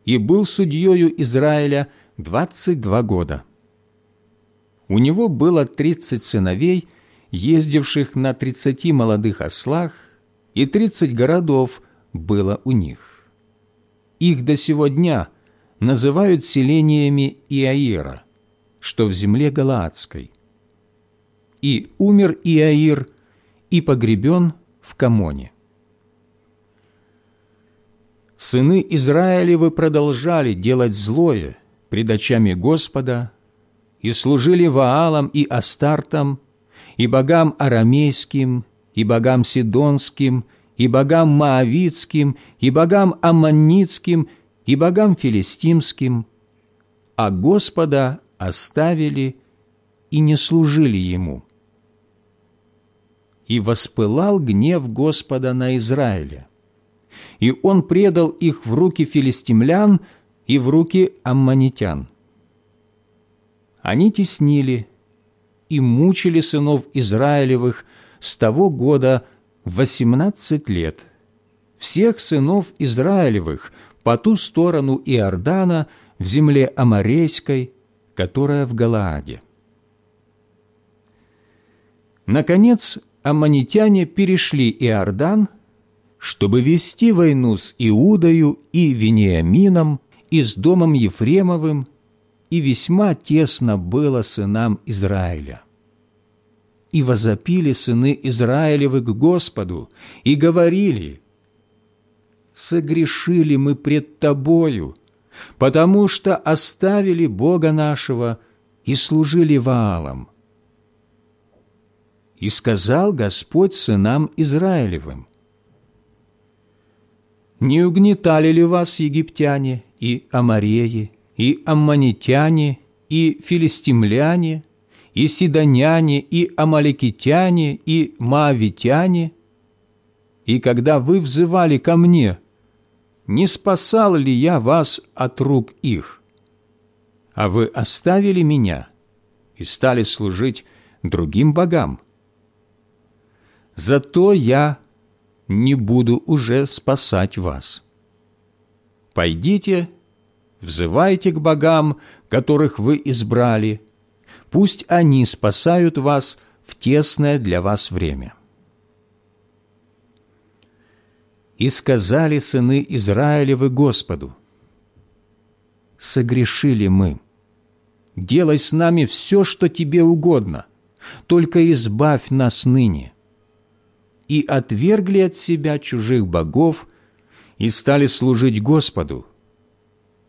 Speaker 1: и был судьею Израиля 22 года. У него было тридцать сыновей, ездивших на тридцати молодых ослах, и тридцать городов было у них. Их до сего дня называют селениями Иаира, что в земле Галаадской. И умер Иаир, и погребен в Камоне. Сыны Израилевы продолжали делать злое пред очами Господа и служили Ваалам и Астартам, и богам арамейским, и богам сидонским, и богам маавитским, и богам аммонитским, и богам филистимским, а Господа оставили и не служили Ему. И воспылал гнев Господа на Израиля, и Он предал их в руки филистимлян и в руки аммонитян они теснили и мучили сынов Израилевых с того года восемнадцать лет, всех сынов Израилевых по ту сторону Иордана в земле Амарейской, которая в Галааде. Наконец, аммонитяне перешли Иордан, чтобы вести войну с Иудою и Вениамином и с домом Ефремовым и весьма тесно было сынам Израиля. И возопили сыны Израилевы к Господу, и говорили, «Согрешили мы пред Тобою, потому что оставили Бога нашего и служили Ваалам». И сказал Господь сынам Израилевым, «Не угнетали ли вас египтяне и амареи, и аммонитяне, и филистимляне, и сидоняне, и амаликитяне, и маавитяне. И когда вы взывали ко мне, не спасал ли я вас от рук их? А вы оставили меня и стали служить другим богам. Зато я не буду уже спасать вас. Пойдите взывайте к богам, которых вы избрали, пусть они спасают вас в тесное для вас время». И сказали сыны Израилевы Господу, «Согрешили мы, делай с нами все, что тебе угодно, только избавь нас ныне». И отвергли от себя чужих богов и стали служить Господу,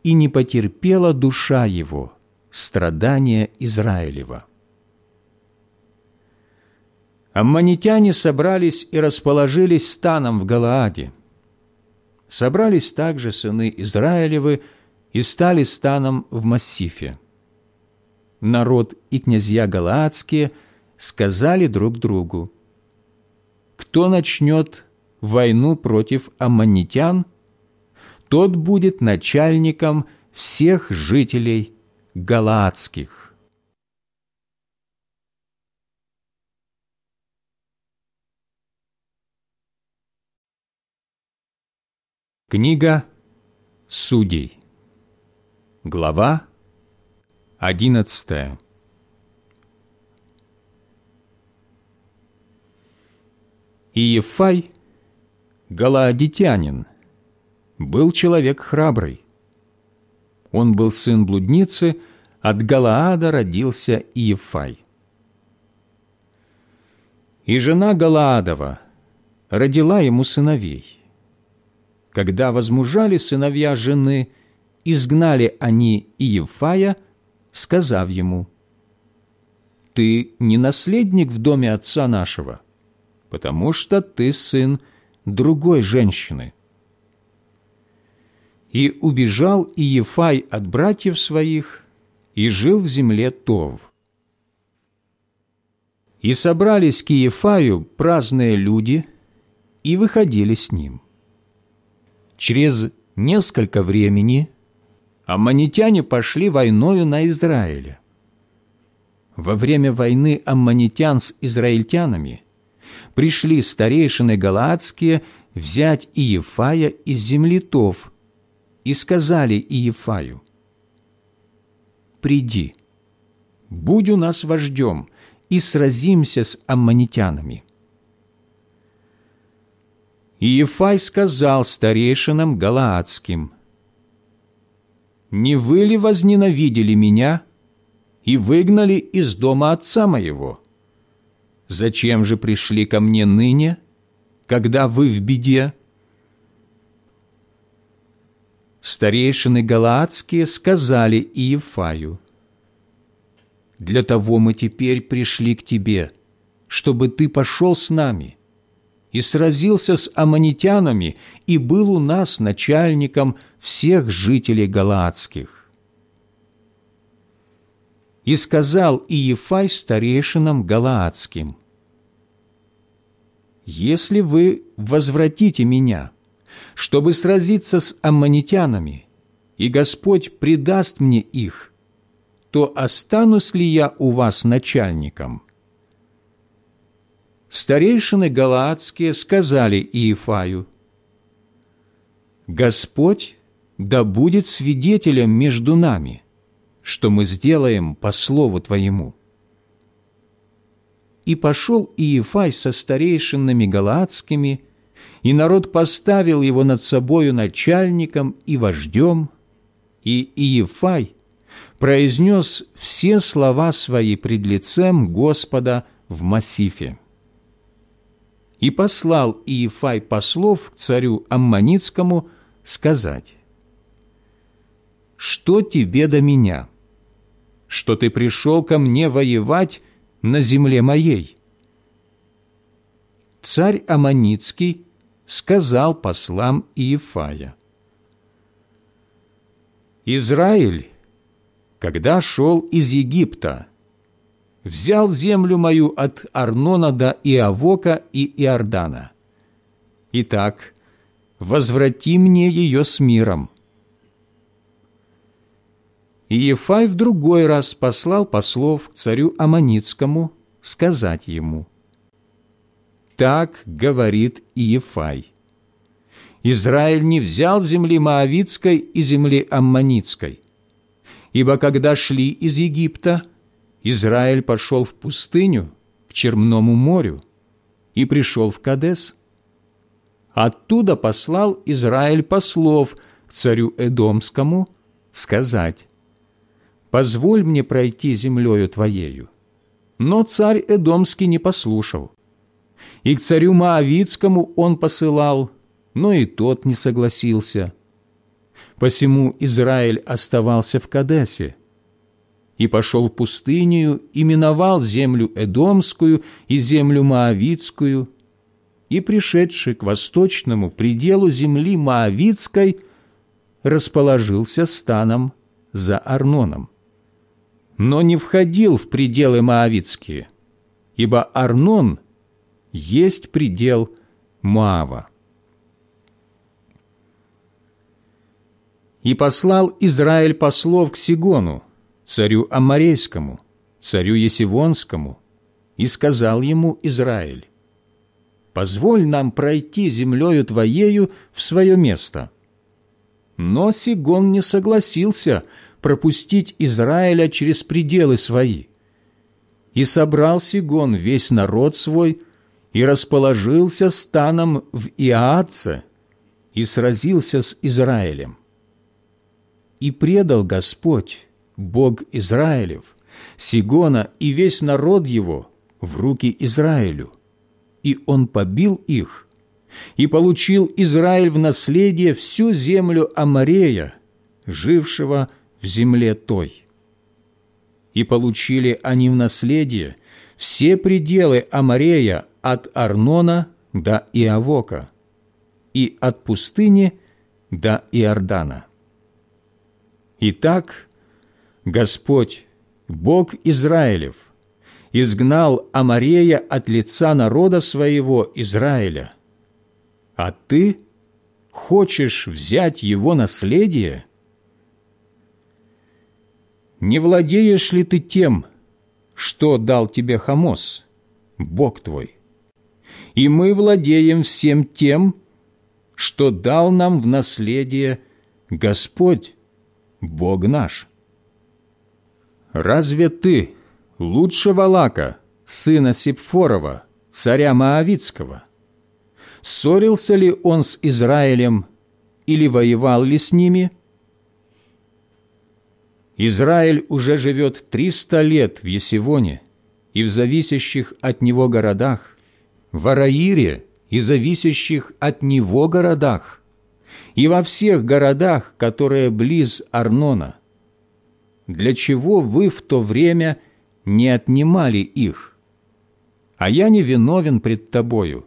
Speaker 1: и не потерпела душа его страдания Израилева. Аммонитяне собрались и расположились станом в Галааде. Собрались также сыны Израилевы и стали станом в Массифе. Народ и князья Галаадские сказали друг другу, «Кто начнет войну против аммонитян, тот будет начальником всех жителей Галаадских. Книга Судей Глава одиннадцатая Иефай, галаадитянин, был человек храбрый. Он был сын блудницы, от Галаада родился Иефай. И жена Галаадова родила ему сыновей. Когда возмужали сыновья жены, изгнали они Иефая, сказав ему, «Ты не наследник в доме отца нашего, потому что ты сын другой женщины» и убежал Иефай от братьев своих и жил в земле Тов. И собрались к Иефаю праздные люди и выходили с ним. Через несколько времени аммонитяне пошли войною на Израиля. Во время войны аммонитян с израильтянами пришли старейшины галаадские взять Иефая из земли Тов и сказали Иефаю, «Приди, будь у нас вождем, и сразимся с аммонитянами». Иефай сказал старейшинам галаадским, «Не вы ли возненавидели меня и выгнали из дома отца моего? Зачем же пришли ко мне ныне, когда вы в беде?» Старейшины галаадские сказали Иефаю, «Для того мы теперь пришли к тебе, чтобы ты пошел с нами» и сразился с аммонитянами и был у нас начальником всех жителей Галаадских. И сказал Иефай старейшинам Галаадским, «Если вы возвратите меня, чтобы сразиться с аммонитянами, и Господь предаст мне их, то останусь ли я у вас начальником?» старейшины галаадские сказали Иефаю, «Господь да будет свидетелем между нами, что мы сделаем по слову Твоему». И пошел Иефай со старейшинами галаадскими, и народ поставил его над собою начальником и вождем, и Иефай произнес все слова свои пред лицем Господа в Массифе. И послал Иефай послов к царю Амманицкому сказать, «Что тебе до меня? Что ты пришел ко мне воевать на земле моей?» Царь Амманицкий сказал послам Иефая, «Израиль, когда шел из Египта, взял землю мою от Арнона до Иавока и Иордана. Итак, возврати мне ее с миром». И Ефай в другой раз послал послов к царю Аманицкому сказать ему, «Так говорит Иефай, Израиль не взял земли Моавицкой и земли Аммонитской, ибо когда шли из Египта – Израиль пошел в пустыню, к Черному морю, и пришел в Кадес. Оттуда послал Израиль послов к царю Эдомскому сказать, «Позволь мне пройти землею твоею». Но царь Эдомский не послушал. И к царю Моавицкому он посылал, но и тот не согласился. Посему Израиль оставался в Кадесе, и пошел в пустыню, и миновал землю Эдомскую и землю Моавицкую, и, пришедший к восточному пределу земли Моавицкой, расположился станом за Арноном. Но не входил в пределы Моавицкие, ибо Арнон есть предел Моава. И послал Израиль послов к Сигону, царю Амарейскому, царю Есивонскому, и сказал ему Израиль, «Позволь нам пройти землею Твоею в свое место». Но Сигон не согласился пропустить Израиля через пределы свои. И собрал Сигон весь народ свой и расположился станом в Иаадце и сразился с Израилем. И предал Господь Бог Израилев, Сигона и весь народ его в руки Израилю, и он побил их, и получил Израиль в наследие всю землю Амарея, жившего в земле той. И получили они в наследие все пределы Амарея от Арнона до Иавока и от пустыни до Иордана. Итак, Господь, Бог Израилев, изгнал Амарея от лица народа своего Израиля, а ты хочешь взять его наследие? Не владеешь ли ты тем, что дал тебе Хамос, Бог твой? И мы владеем всем тем, что дал нам в наследие Господь, Бог наш. Разве ты лучше Валака, сына Сепфорова, царя Моавицкого? Ссорился ли он с Израилем или воевал ли с ними? Израиль уже живет триста лет в Есивоне и в зависящих от него городах, в Араире и зависящих от него городах, и во всех городах, которые близ Арнона. Для чего вы в то время не отнимали их? А я не виновен пред тобою.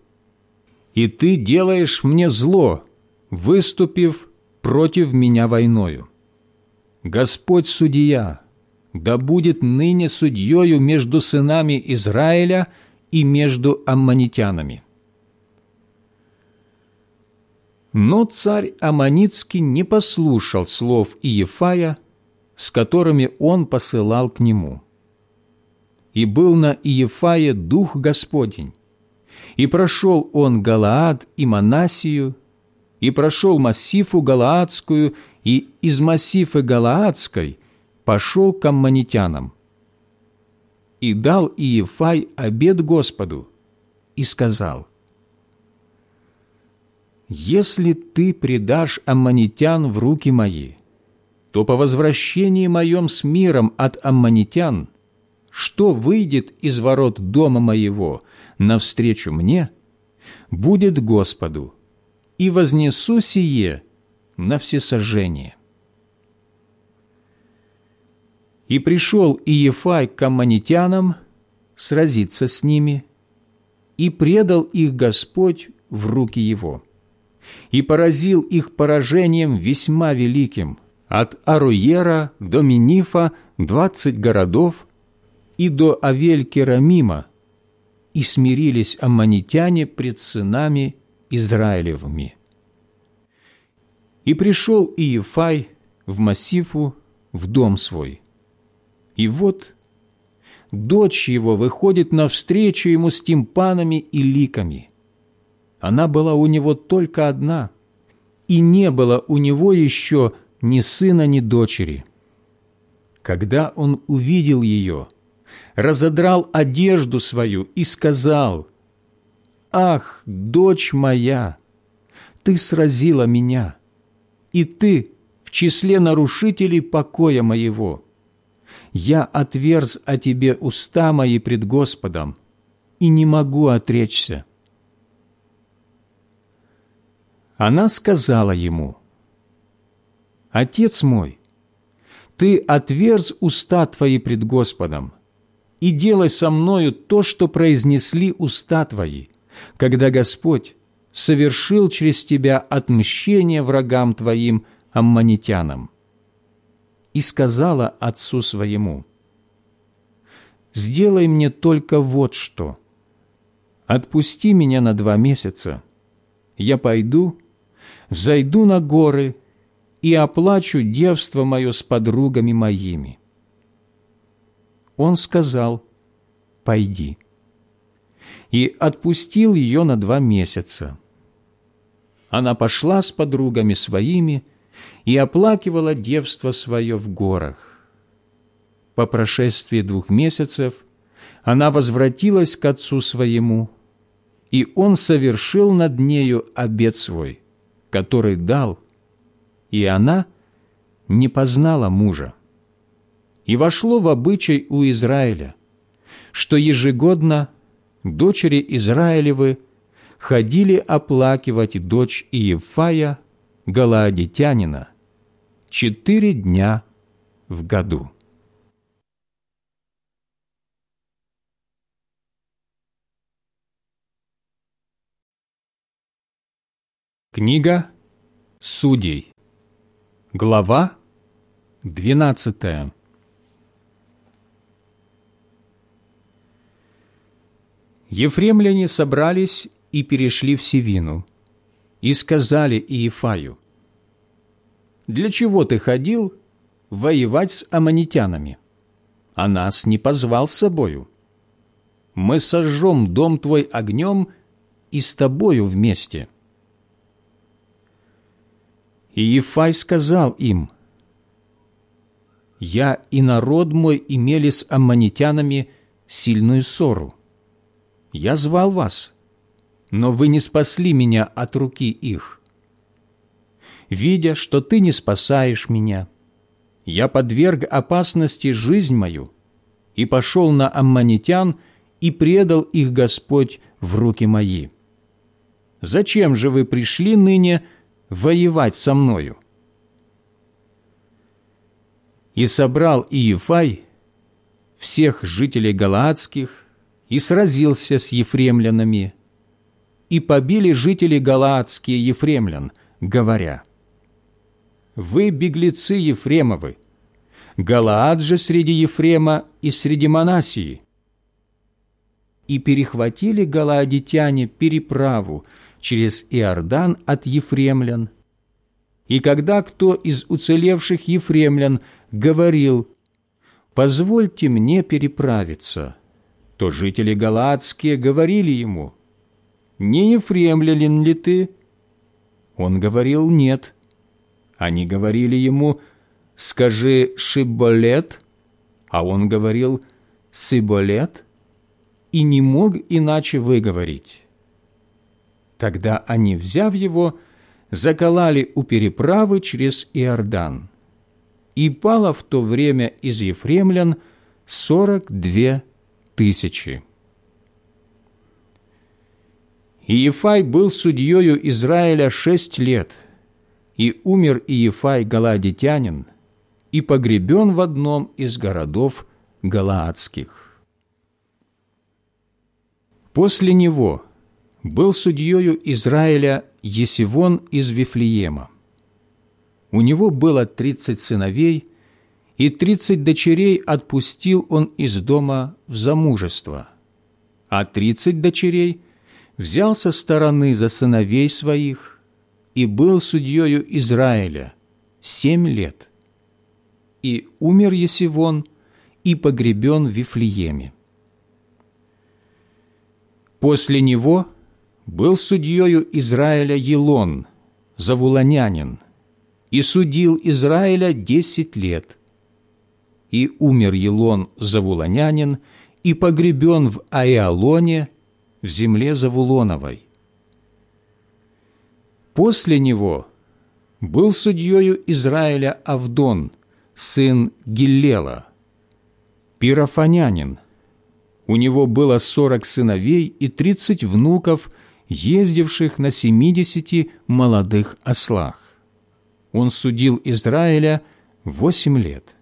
Speaker 1: И ты делаешь мне зло, выступив против меня войною. Господь судья, да будет ныне судьею между сынами Израиля и между аммонитянами». Но царь Аманицкий не послушал слов Иефая, с которыми он посылал к нему. И был на Иефае Дух Господень, и прошел он Галаад и Манасию, и прошел Массифу Галаадскую, и из Массифы Галаадской пошел к аммонитянам. И дал Иефай обед Господу, и сказал, «Если ты предашь аммонитян в руки мои, то по возвращении моем с миром от аммонитян, что выйдет из ворот дома моего навстречу мне, будет Господу, и вознесу сие на всесожжение». И пришел Иефай к аммонитянам сразиться с ними, и предал их Господь в руки его и поразил их поражением весьма великим, от Аруера до Минифа двадцать городов и до Авель-Керамима, и смирились аммонитяне пред сынами Израилевыми. И пришел Иефай в Массифу в дом свой. И вот дочь его выходит навстречу ему с тимпанами и ликами – она была у него только одна, и не было у него еще ни сына, ни дочери. Когда он увидел ее, разодрал одежду свою и сказал, «Ах, дочь моя, ты сразила меня, и ты в числе нарушителей покоя моего. Я отверз о тебе уста мои пред Господом и не могу отречься. Она сказала ему, «Отец мой, ты отверз уста твои пред Господом, и делай со мною то, что произнесли уста твои, когда Господь совершил через тебя отмщение врагам твоим, аммонитянам». И сказала отцу своему, «Сделай мне только вот что. Отпусти меня на два месяца. Я пойду взойду на горы и оплачу девство мое с подругами моими». Он сказал, «Пойди» и отпустил ее на два месяца. Она пошла с подругами своими и оплакивала девство свое в горах. По прошествии двух месяцев она возвратилась к отцу своему, и он совершил над нею обет свой – который дал, и она не познала мужа. И вошло в обычай у Израиля, что ежегодно дочери Израилевы ходили оплакивать дочь Иефая, Галаадитянина, четыре дня в году. Книга Судей. Глава 12. Ефремляне собрались и перешли в Севину, и сказали Иефаю, «Для чего ты ходил воевать с аммонитянами, а нас не позвал с собою? Мы сожжем дом твой огнем и с тобою вместе». И Ефай сказал им, «Я и народ мой имели с аммонитянами сильную ссору. Я звал вас, но вы не спасли меня от руки их. Видя, что ты не спасаешь меня, я подверг опасности жизнь мою и пошел на аммонитян и предал их Господь в руки мои. Зачем же вы пришли ныне воевать со мною?» И собрал Иефай всех жителей Галаадских и сразился с ефремлянами, и побили жители Галаадские ефремлян, говоря, «Вы беглецы Ефремовы, Галаад же среди Ефрема и среди Манасии». И перехватили галаадитяне переправу через Иордан от ефремлян. И когда кто из уцелевших ефремлян говорил «Позвольте мне переправиться», то жители Галаадские говорили ему, «Не ефремлянин ли ты?» Он говорил «нет». Они говорили ему «Скажи «шиболет», а он говорил «сыболет» и не мог иначе выговорить. Тогда они, взяв его, заколали у переправы через Иордан. И пало в то время из ефремлян сорок две тысячи. Иефай был судьею Израиля шесть лет, и умер Иефай Галадитянин, и погребен в одном из городов Галаадских. После него был судьею Израиля Есивон из Вифлеема. У него было тридцать сыновей, и тридцать дочерей отпустил он из дома в замужество, а тридцать дочерей взял со стороны за сыновей своих и был судьею Израиля семь лет. И умер Есивон и погребен в Вифлееме. После него был судьею Израиля Елон, завулонянин, и судил Израиля десять лет, и умер Елон Завулонянин, и погребен в Аиалоне, в земле Завулоновой. После него был судьею Израиля Авдон, сын Гиллела, пирофанянин. У него было сорок сыновей и тридцать внуков, ездивших на семидесяти молодых ослах. Он судил Израиля восемь лет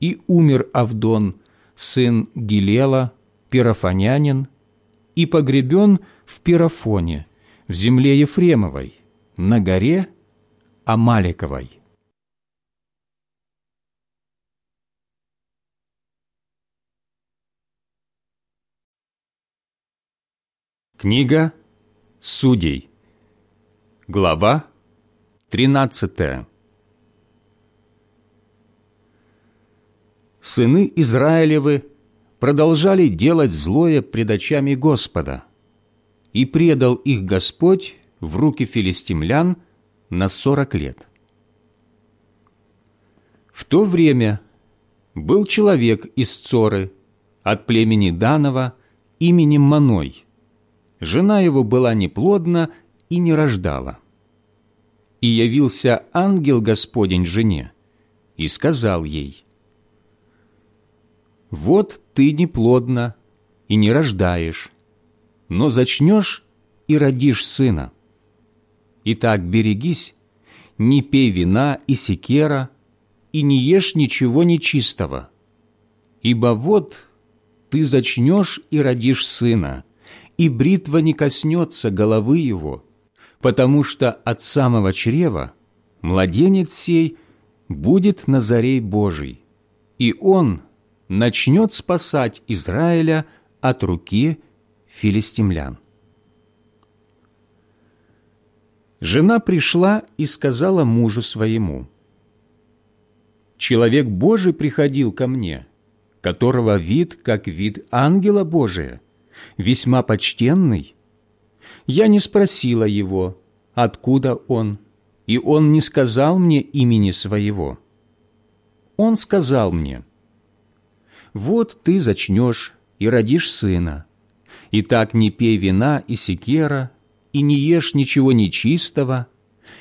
Speaker 1: и умер Авдон, сын Гилела, пирофонянин, и погребен в Пирофоне, в земле Ефремовой, на горе Амаликовой. Книга Судей. Глава 13. Сыны Израилевы продолжали делать злое пред очами Господа, и предал их Господь в руки филистимлян на сорок лет. В то время был человек из Цоры от племени Данова именем Маной. Жена его была неплодна и не рождала. И явился ангел Господень жене и сказал ей – вот ты неплодна и не рождаешь, но зачнешь и родишь сына. Итак, берегись, не пей вина и секера, и не ешь ничего нечистого. Ибо вот ты зачнешь и родишь сына, и бритва не коснется головы его, потому что от самого чрева младенец сей будет Назарей Божий, и он начнет спасать Израиля от руки филистимлян. Жена пришла и сказала мужу своему, «Человек Божий приходил ко мне, которого вид, как вид ангела Божия, весьма почтенный. Я не спросила его, откуда он, и он не сказал мне имени своего. Он сказал мне, «Вот ты зачнешь и родишь сына, и так не пей вина и секера, и не ешь ничего нечистого,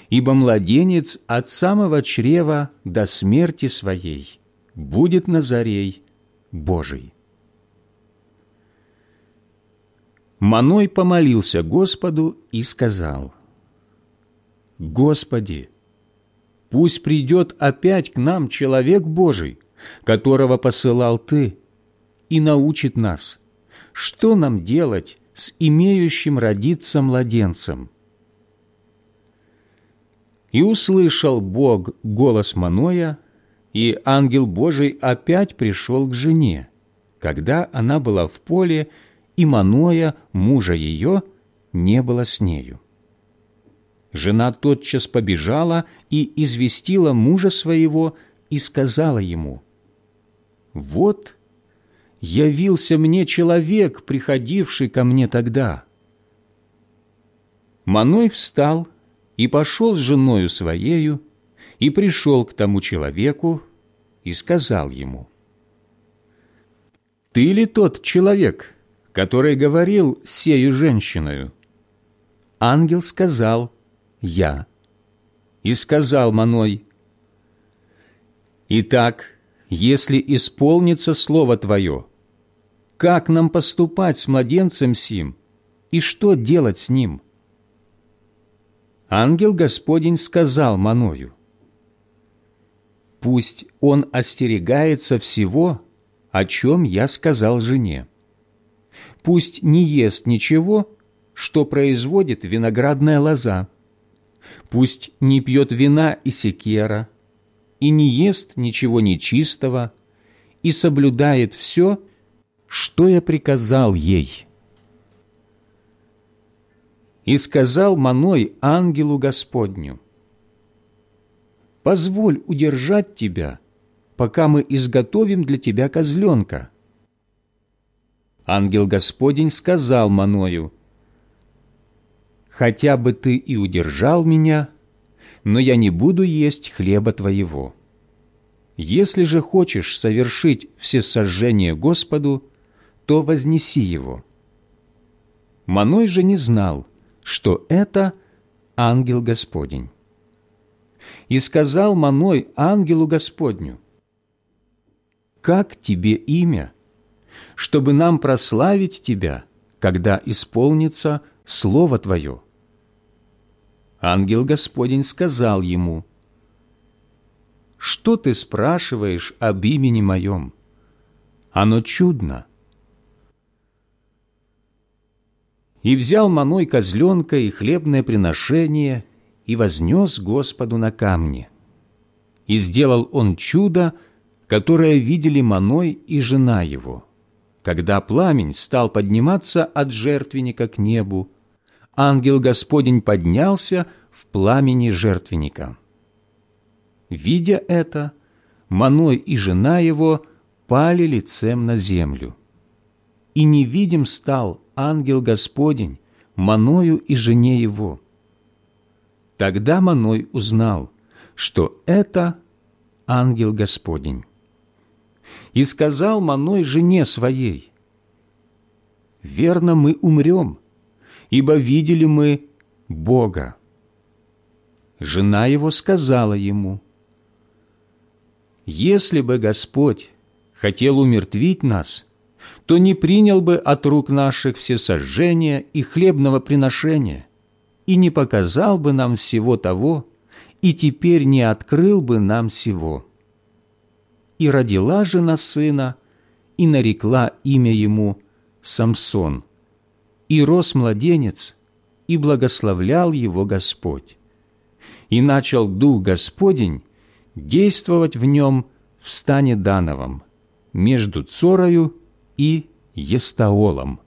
Speaker 1: ибо младенец от самого чрева до смерти своей будет Назарей Божий». Маной помолился Господу и сказал, «Господи, пусть придет опять к нам человек Божий, которого посылал Ты, и научит нас, что нам делать с имеющим родиться младенцем». И услышал Бог голос Маноя, и ангел Божий опять пришел к жене, когда она была в поле, и Маноя, мужа ее, не было с нею. Жена тотчас побежала и известила мужа своего и сказала ему, «Вот явился мне человек, приходивший ко мне тогда». Маной встал и пошел с женою своею, и пришел к тому человеку и сказал ему, «Ты ли тот человек, который говорил сею женщиною. Ангел сказал «Я». И сказал Маной, «Итак, если исполнится слово Твое, как нам поступать с младенцем сим, и что делать с ним?» Ангел Господень сказал Маною, «Пусть он остерегается всего, о чем я сказал жене. Пусть не ест ничего, что производит виноградная лоза, пусть не пьет вина и секера, и не ест ничего нечистого, и соблюдает все, что я приказал ей». И сказал Маной ангелу Господню, «Позволь удержать тебя, пока мы изготовим для тебя козленка» ангел Господень сказал Маною, «Хотя бы ты и удержал меня, но я не буду есть хлеба твоего. Если же хочешь совершить все сожжения Господу, то вознеси его». Маной же не знал, что это ангел Господень. И сказал Маной ангелу Господню, «Как тебе имя?» чтобы нам прославить Тебя, когда исполнится Слово Твое». Ангел Господень сказал ему, «Что ты спрашиваешь об имени моем? Оно чудно». И взял Маной козленка и хлебное приношение и вознес Господу на камне. И сделал он чудо, которое видели Маной и жена его – когда пламень стал подниматься от жертвенника к небу, ангел Господень поднялся в пламени жертвенника. Видя это, Маной и жена его пали лицем на землю. И невидим стал ангел Господень Маною и жене его. Тогда Маной узнал, что это ангел Господень и сказал Маной жене своей, «Верно, мы умрем, ибо видели мы Бога». Жена его сказала ему, «Если бы Господь хотел умертвить нас, то не принял бы от рук наших все сожжения и хлебного приношения, и не показал бы нам всего того, и теперь не открыл бы нам всего» и родила жена сына, и нарекла имя ему Самсон и рос младенец, и благословлял его Господь. И начал Дух Господень действовать в нем в стане Дановом, между Цорою и Естаолом.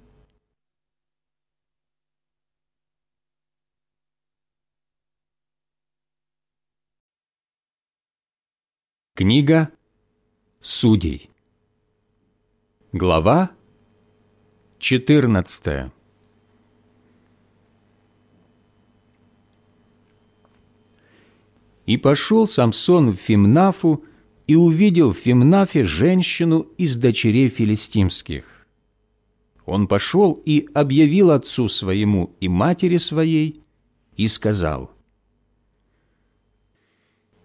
Speaker 1: Книга Судей Глава 14 И пошел Самсон в Фимнафу и увидел в Фимнафе женщину из дочерей филистимских. Он пошел и объявил отцу своему и матери своей и сказал,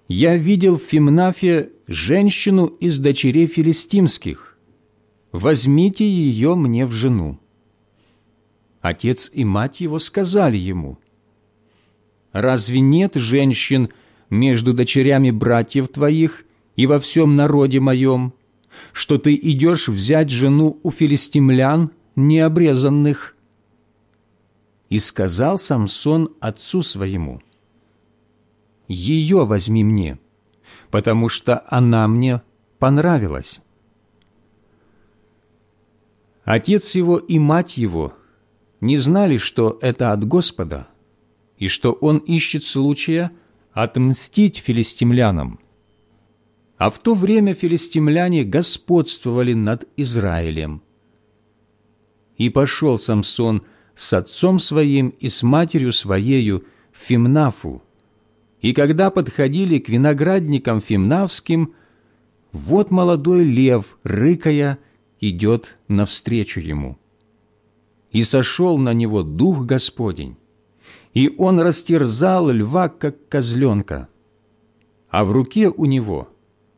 Speaker 1: «Я видел в Фимнафе женщину из дочерей филистимских. Возьмите ее мне в жену». Отец и мать его сказали ему, «Разве нет женщин между дочерями братьев твоих и во всем народе моем, что ты идешь взять жену у филистимлян необрезанных?» И сказал Самсон отцу своему, «Ее возьми мне, потому что она мне понравилась». Отец его и мать его не знали, что это от Господа, и что он ищет случая отмстить филистимлянам. А в то время филистимляне господствовали над Израилем. И пошел Самсон с отцом своим и с матерью своею в Фимнафу. И когда подходили к виноградникам фимнавским, вот молодой лев, рыкая, идет навстречу ему. И сошел на него Дух Господень, и он растерзал льва, как козленка, а в руке у него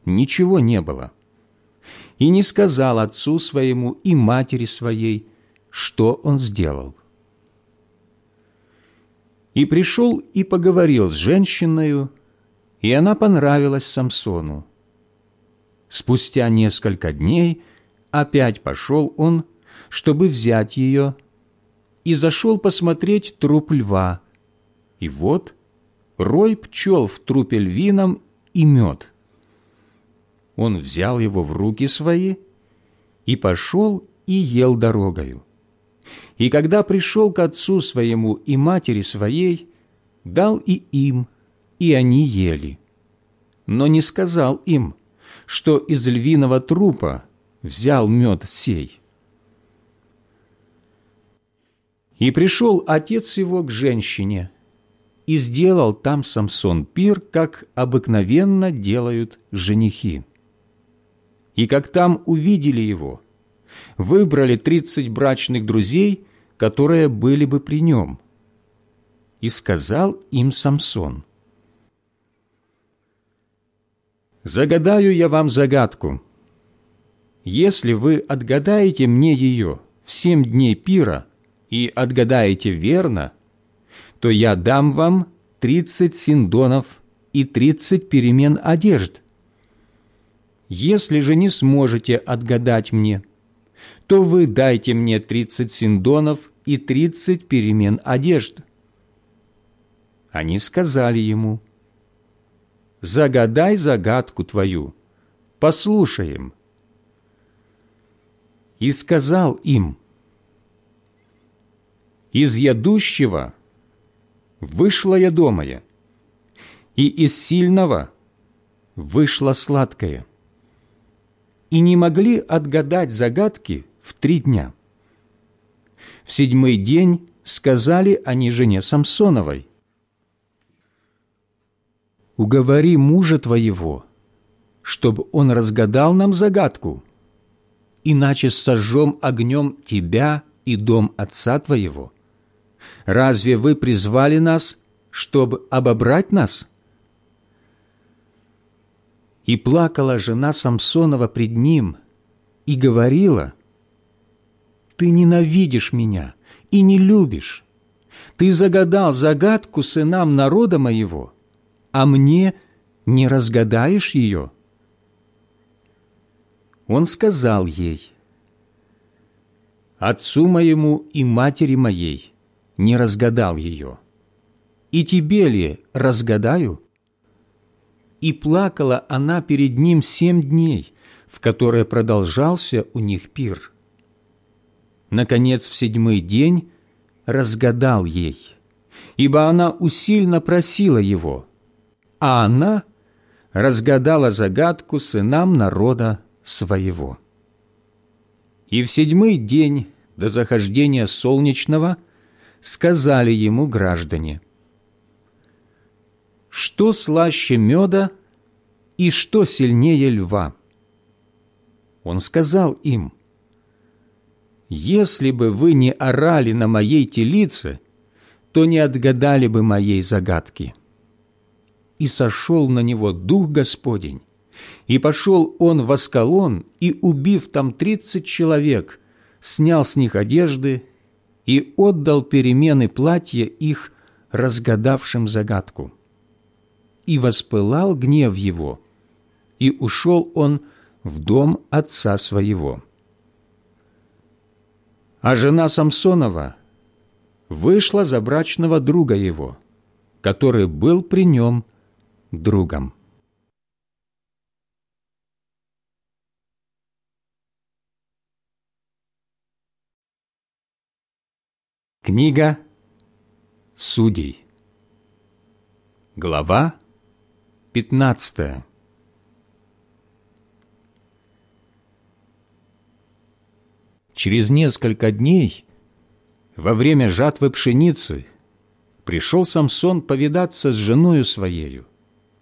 Speaker 1: ничего не было. И не сказал отцу своему и матери своей, что он сделал. И пришел и поговорил с женщиною, и она понравилась Самсону. Спустя несколько дней опять пошел он, чтобы взять ее, и зашел посмотреть труп льва. И вот рой пчел в трупе львином и мед. Он взял его в руки свои и пошел и ел дорогою. И когда пришел к отцу своему и матери своей, дал и им, и они ели. Но не сказал им, что из львиного трупа взял мед сей. И пришел отец его к женщине, и сделал там Самсон пир, как обыкновенно делают женихи. И как там увидели его, выбрали тридцать брачных друзей которые были бы при нем. И сказал им Самсон, «Загадаю я вам загадку. Если вы отгадаете мне ее в семь дней пира и отгадаете верно, то я дам вам тридцать синдонов и тридцать перемен одежд. Если же не сможете отгадать мне, то вы дайте мне тридцать синдонов и тридцать перемен одежд». Они сказали ему, «Загадай загадку твою, послушаем». И сказал им, «Из ядущего вышла ядомая, и из сильного вышла сладкая. И не могли отгадать загадки в три дня. В седьмой день сказали они жене Самсоновой, «Уговори мужа твоего, чтобы он разгадал нам загадку, иначе сожжем огнем тебя и дом отца твоего. Разве вы призвали нас, чтобы обобрать нас?» И плакала жена Самсонова пред ним и говорила – ты ненавидишь меня и не любишь. Ты загадал загадку сынам народа моего, а мне не разгадаешь ее». Он сказал ей, «Отцу моему и матери моей не разгадал ее, и тебе ли разгадаю?» И плакала она перед ним семь дней, в которые продолжался у них пир наконец, в седьмой день разгадал ей, ибо она усильно просила его, а она разгадала загадку сынам народа своего. И в седьмой день до захождения солнечного сказали ему граждане, «Что слаще меда и что сильнее льва?» Он сказал им, «Если бы вы не орали на моей телице, то не отгадали бы моей загадки». И сошел на него Дух Господень, и пошел он в Аскалон, и, убив там тридцать человек, снял с них одежды и отдал перемены платья их разгадавшим загадку. И воспылал гнев его, и ушел он в дом отца своего. А жена Самсонова вышла за брачного друга его, который был при нем другом. Книга Судей Глава 15 Через несколько дней, во время жатвы пшеницы, пришел Самсон повидаться с женою своею,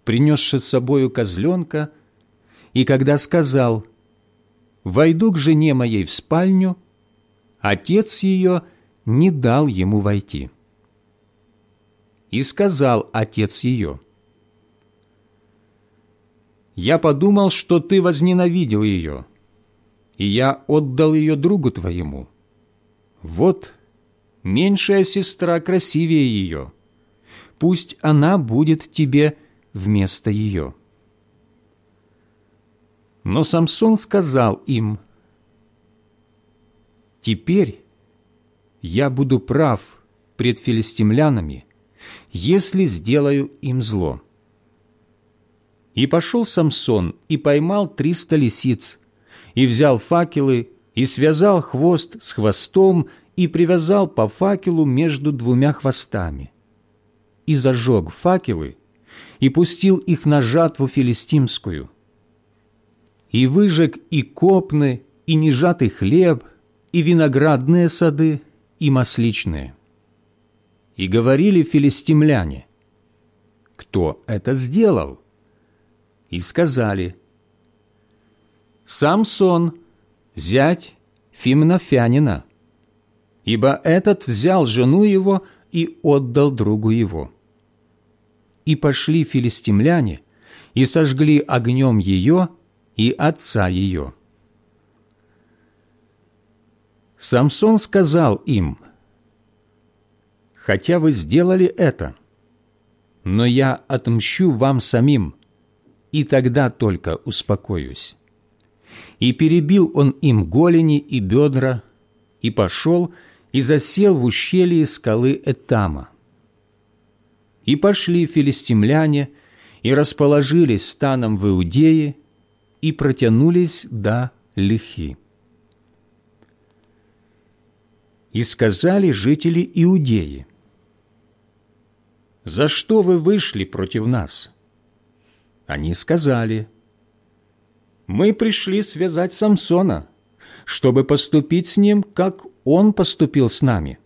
Speaker 1: принесши с собою козленка, и когда сказал «Войду к жене моей в спальню», отец ее – не дал ему войти. И сказал отец ее, «Я подумал, что ты возненавидел ее, и я отдал ее другу твоему. Вот, меньшая сестра красивее ее, пусть она будет тебе вместо ее». Но Самсон сказал им, «Теперь я буду прав пред филистимлянами, если сделаю им зло». И пошел Самсон и поймал триста лисиц, и взял факелы, и связал хвост с хвостом, и привязал по факелу между двумя хвостами. И зажег факелы, и пустил их на жатву филистимскую. И выжег и копны, и нежатый хлеб, и виноградные сады, и масличные. И говорили филистимляне, кто это сделал? И сказали, Самсон, зять Фимнофянина, ибо этот взял жену его и отдал другу его. И пошли филистимляне и сожгли огнем ее и отца ее. Самсон сказал им, «Хотя вы сделали это, но я отмщу вам самим, и тогда только успокоюсь». И перебил он им голени и бедра, и пошел, и засел в ущелье скалы Этама. И пошли филистимляне, и расположились станом в Иудее, и протянулись до Лихи. И сказали жители Иудеи, «За что вы вышли против нас?» Они сказали, «Мы пришли связать Самсона, чтобы поступить с ним, как он поступил с нами».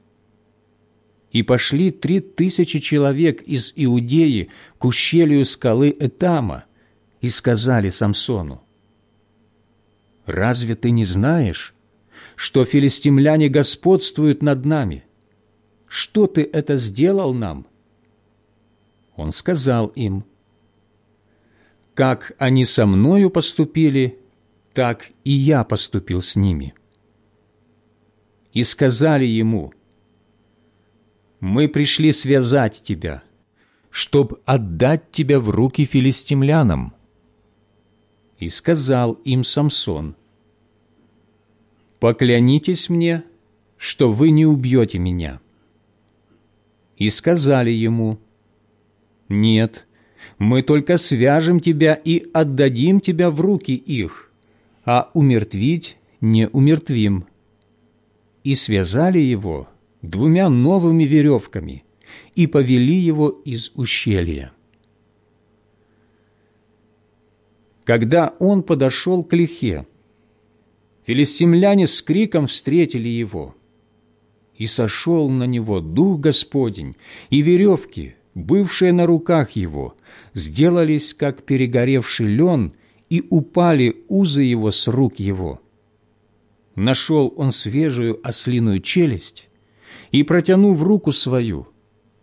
Speaker 1: И пошли три тысячи человек из Иудеи к ущелью скалы Этама и сказали Самсону, «Разве ты не знаешь, что филистимляне господствуют над нами. Что ты это сделал нам?» Он сказал им, «Как они со мною поступили, так и я поступил с ними». И сказали ему, «Мы пришли связать тебя, чтоб отдать тебя в руки филистимлянам». И сказал им Самсон, «Поклянитесь мне, что вы не убьете меня». И сказали ему, «Нет, мы только свяжем тебя и отдадим тебя в руки их, а умертвить не умертвим». И связали его двумя новыми веревками и повели его из ущелья. когда он подошел к лихе. Филистимляне с криком встретили его. И сошел на него Дух Господень, и веревки, бывшие на руках его, сделались, как перегоревший лен, и упали узы его с рук его. Нашел он свежую ослиную челюсть, и, протянув руку свою,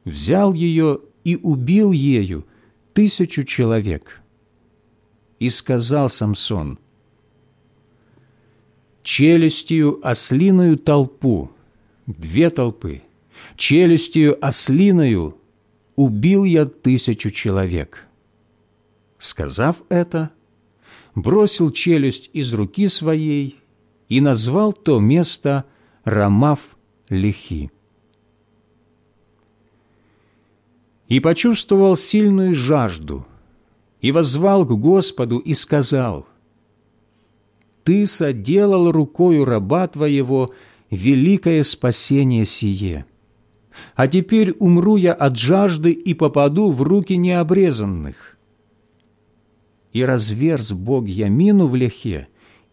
Speaker 1: взял ее и убил ею тысячу человек. И сказал Самсон, «Челюстью ослиную толпу, две толпы, челюстью ослиною убил я тысячу человек». Сказав это, бросил челюсть из руки своей и назвал то место Рамав-Лехи. И почувствовал сильную жажду, и воззвал к Господу и сказал, «Ты соделал рукою раба Твоего великое спасение сие. А теперь умру я от жажды и попаду в руки необрезанных» и разверз Бог ямину в лехе,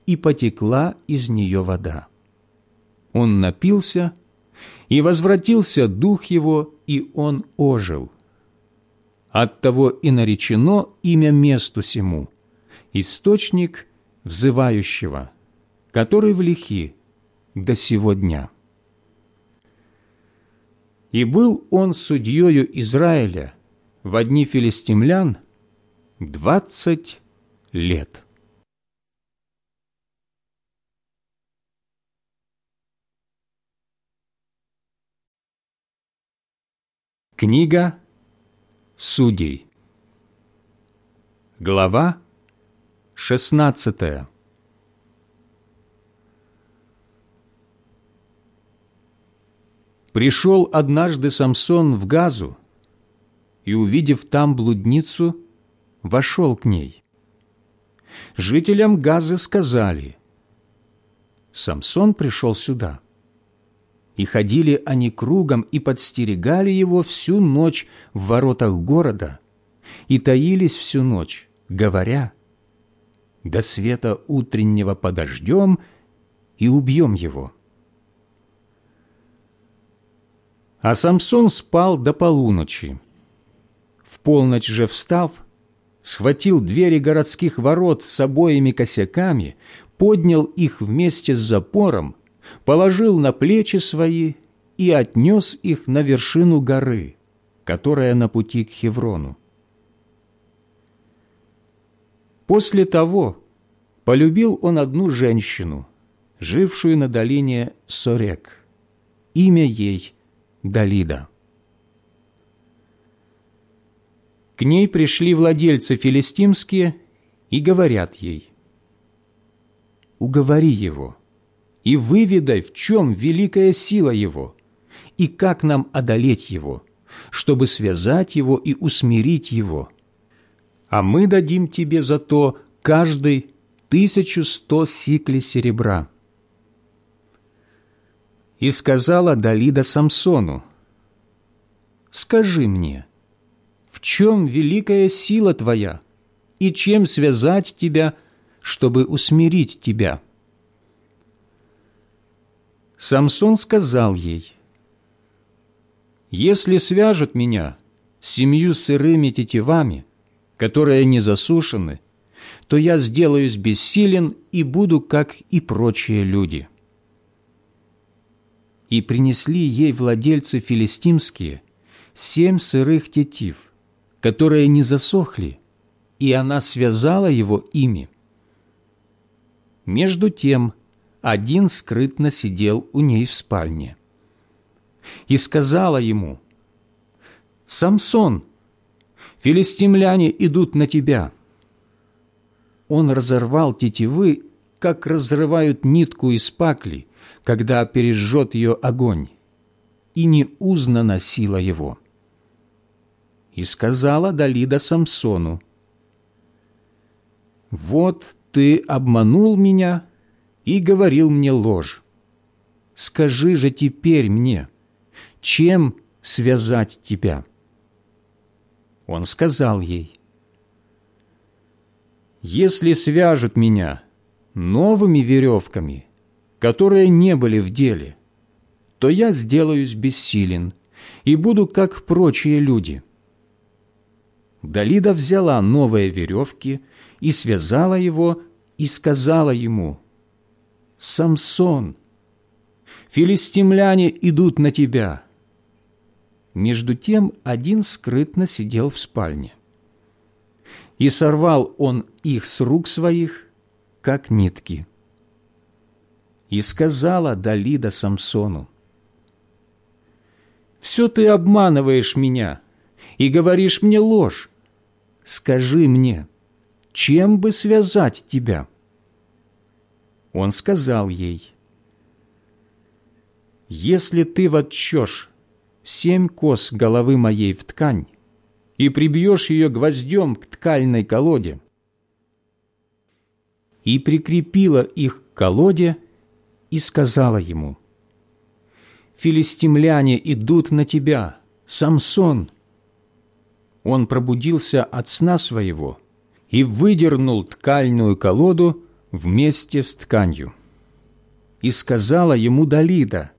Speaker 1: и потекла из нее вода. Он напился, и возвратился дух его, и он ожил. Оттого и наречено имя месту сему, источник взывающего, который в лихи до сего дня. И был он судьею Израиля в одни филистимлян двадцать лет. Книга Судей Глава шестнадцатая Пришел однажды Самсон в Газу и, увидев там блудницу, вошел к ней. Жителям Газы сказали, «Самсон пришел сюда». И ходили они кругом и подстерегали его всю ночь в воротах города, и таились всю ночь, говоря, «До света утреннего подождем и убьем его». А Самсон спал до полуночи. В полночь же встав, схватил двери городских ворот с обоими косяками, поднял их вместе с запором, положил на плечи свои и отнес их на вершину горы, которая на пути к Хеврону. После того полюбил он одну женщину, жившую на долине Сорек. Имя ей Далида. К ней пришли владельцы филистимские и говорят ей, «Уговори его, и выведай, в чем великая сила его, и как нам одолеть его, чтобы связать его и усмирить его. А мы дадим тебе за то каждый тысячу сто сиклей серебра». И сказала Далида Самсону, «Скажи мне, — в чем великая сила Твоя, и чем связать Тебя, чтобы усмирить Тебя?» Самсон сказал ей, «Если свяжут меня семью сырыми тетивами, которые не засушены, то я сделаюсь бессилен и буду, как и прочие люди». И принесли ей владельцы филистимские семь сырых тетив, которые не засохли, и она связала его ими. Между тем один скрытно сидел у ней в спальне. И сказала ему, «Самсон, филистимляне идут на тебя». Он разорвал тетивы, как разрывают нитку из пакли, когда пережжет ее огонь, и не узнана сила его. И сказала Далида Самсону, «Вот ты обманул меня и говорил мне ложь. Скажи же теперь мне, чем связать тебя?» Он сказал ей, Если свяжут меня новыми веревками, которые не были в деле, то я сделаюсь бессилен и буду как прочие люди». Далида взяла новые веревки и связала его, и сказала ему, «Самсон, филистимляне идут на тебя». Между тем один скрытно сидел в спальне. И сорвал он их с рук своих, как нитки. И сказала Далида Самсону, «Все ты обманываешь меня и говоришь мне ложь. Скажи мне, чем бы связать тебя?» Он сказал ей, «Если ты вотчешь семь кос головы моей в ткань и прибьешь ее гвоздем к ткальной колоде, и прикрепила их к колоде и сказала ему, «Филистимляне идут на тебя, Самсон». Он пробудился от сна своего и выдернул ткальную колоду вместе с тканью. И сказала ему Далида,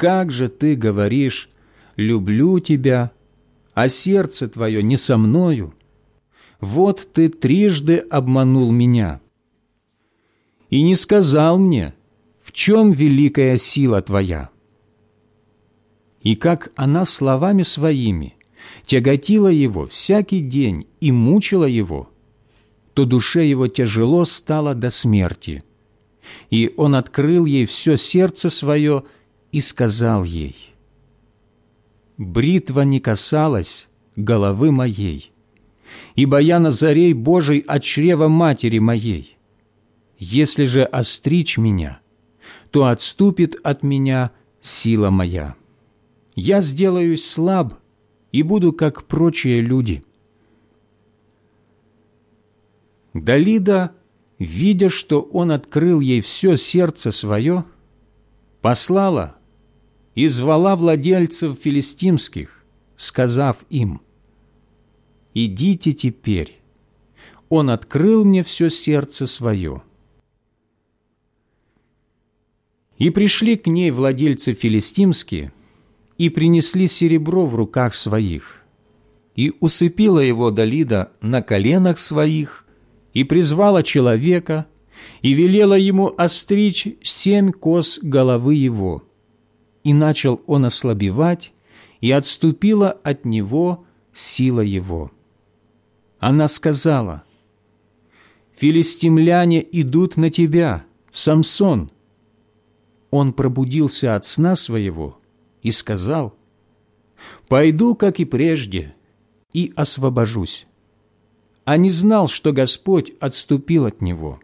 Speaker 1: как же ты говоришь, люблю тебя, а сердце твое не со мною? Вот ты трижды обманул меня. И не сказал мне, в чем великая сила твоя. И как она словами своими тяготила его всякий день и мучила его, то душе его тяжело стало до смерти, и он открыл ей все сердце свое и сказал ей, «Бритва не касалась головы моей, ибо я Назарей Божий от чрева матери моей. Если же остричь меня, то отступит от меня сила моя. Я сделаюсь слаб и буду, как прочие люди». Далида, видя, что он открыл ей все сердце свое, послала и звала владельцев филистимских, сказав им, «Идите теперь, он открыл мне все сердце свое». И пришли к ней владельцы филистимские и принесли серебро в руках своих. И усыпила его Далида на коленах своих, и призвала человека, и велела ему остричь семь кос головы его – и начал он ослабевать, и отступила от него сила его. Она сказала, «Филистимляне идут на тебя, Самсон». Он пробудился от сна своего и сказал, «Пойду, как и прежде, и освобожусь». А не знал, что Господь отступил от него.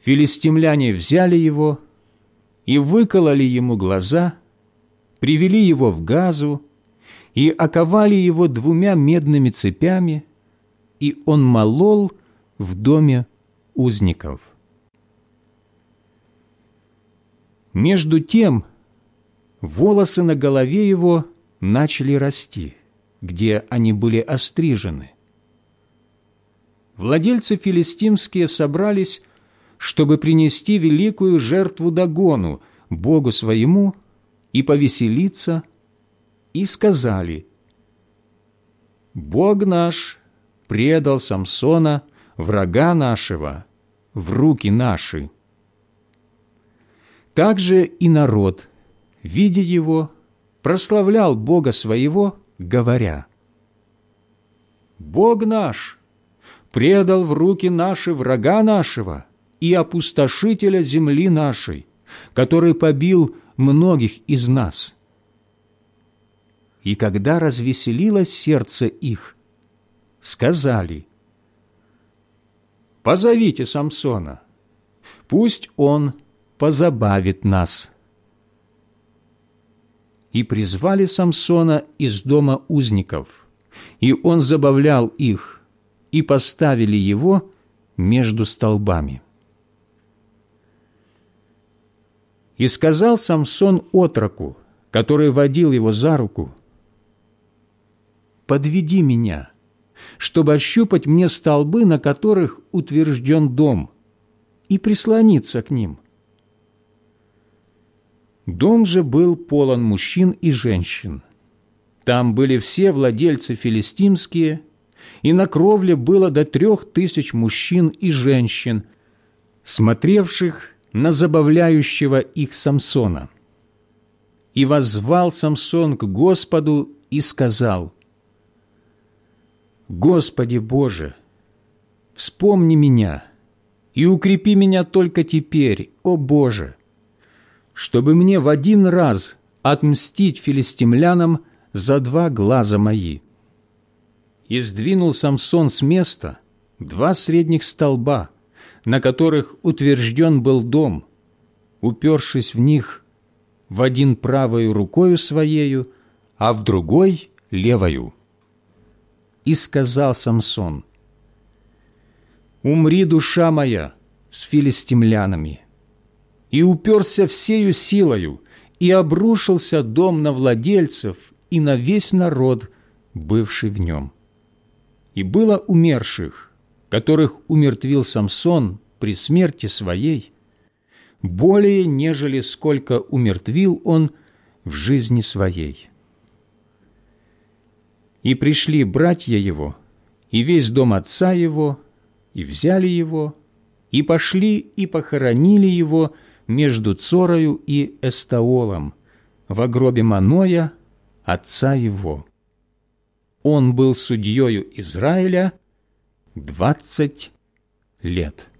Speaker 1: Филистимляне взяли его, и выкололи ему глаза, привели его в газу и оковали его двумя медными цепями, и он молол в доме узников. Между тем волосы на голове его начали расти, где они были острижены. Владельцы филистимские собрались чтобы принести великую жертву Дагону, Богу своему, и повеселиться, и сказали, «Бог наш предал Самсона, врага нашего, в руки наши». Также и народ, видя его, прославлял Бога своего, говоря, «Бог наш предал в руки наши врага нашего, и опустошителя земли нашей, который побил многих из нас. И когда развеселилось сердце их, сказали, «Позовите Самсона, пусть он позабавит нас». И призвали Самсона из дома узников, и он забавлял их, и поставили его между столбами. И сказал Самсон отроку, который водил его за руку, «Подведи меня, чтобы ощупать мне столбы, на которых утвержден дом, и прислониться к ним». Дом же был полон мужчин и женщин. Там были все владельцы филистимские, и на кровле было до трех тысяч мужчин и женщин, смотревших на забавляющего их Самсона. И воззвал Самсон к Господу и сказал, «Господи Боже, вспомни меня и укрепи меня только теперь, о Боже, чтобы мне в один раз отмстить филистимлянам за два глаза мои». И сдвинул Самсон с места два средних столба, на которых утвержден был дом, упершись в них в один правою рукою своею, а в другой — левою. И сказал Самсон, «Умри, душа моя, с филистимлянами» и уперся всею силою, и обрушился дом на владельцев и на весь народ, бывший в нем. И было умерших, которых умертвил Самсон при смерти своей, более, нежели сколько умертвил он в жизни своей. И пришли братья его, и весь дом отца его, и взяли его, и пошли и похоронили его, между Цорою и Эстаолом в гробе Маноя, отца его. Он был судьею Израиля двадцать лет.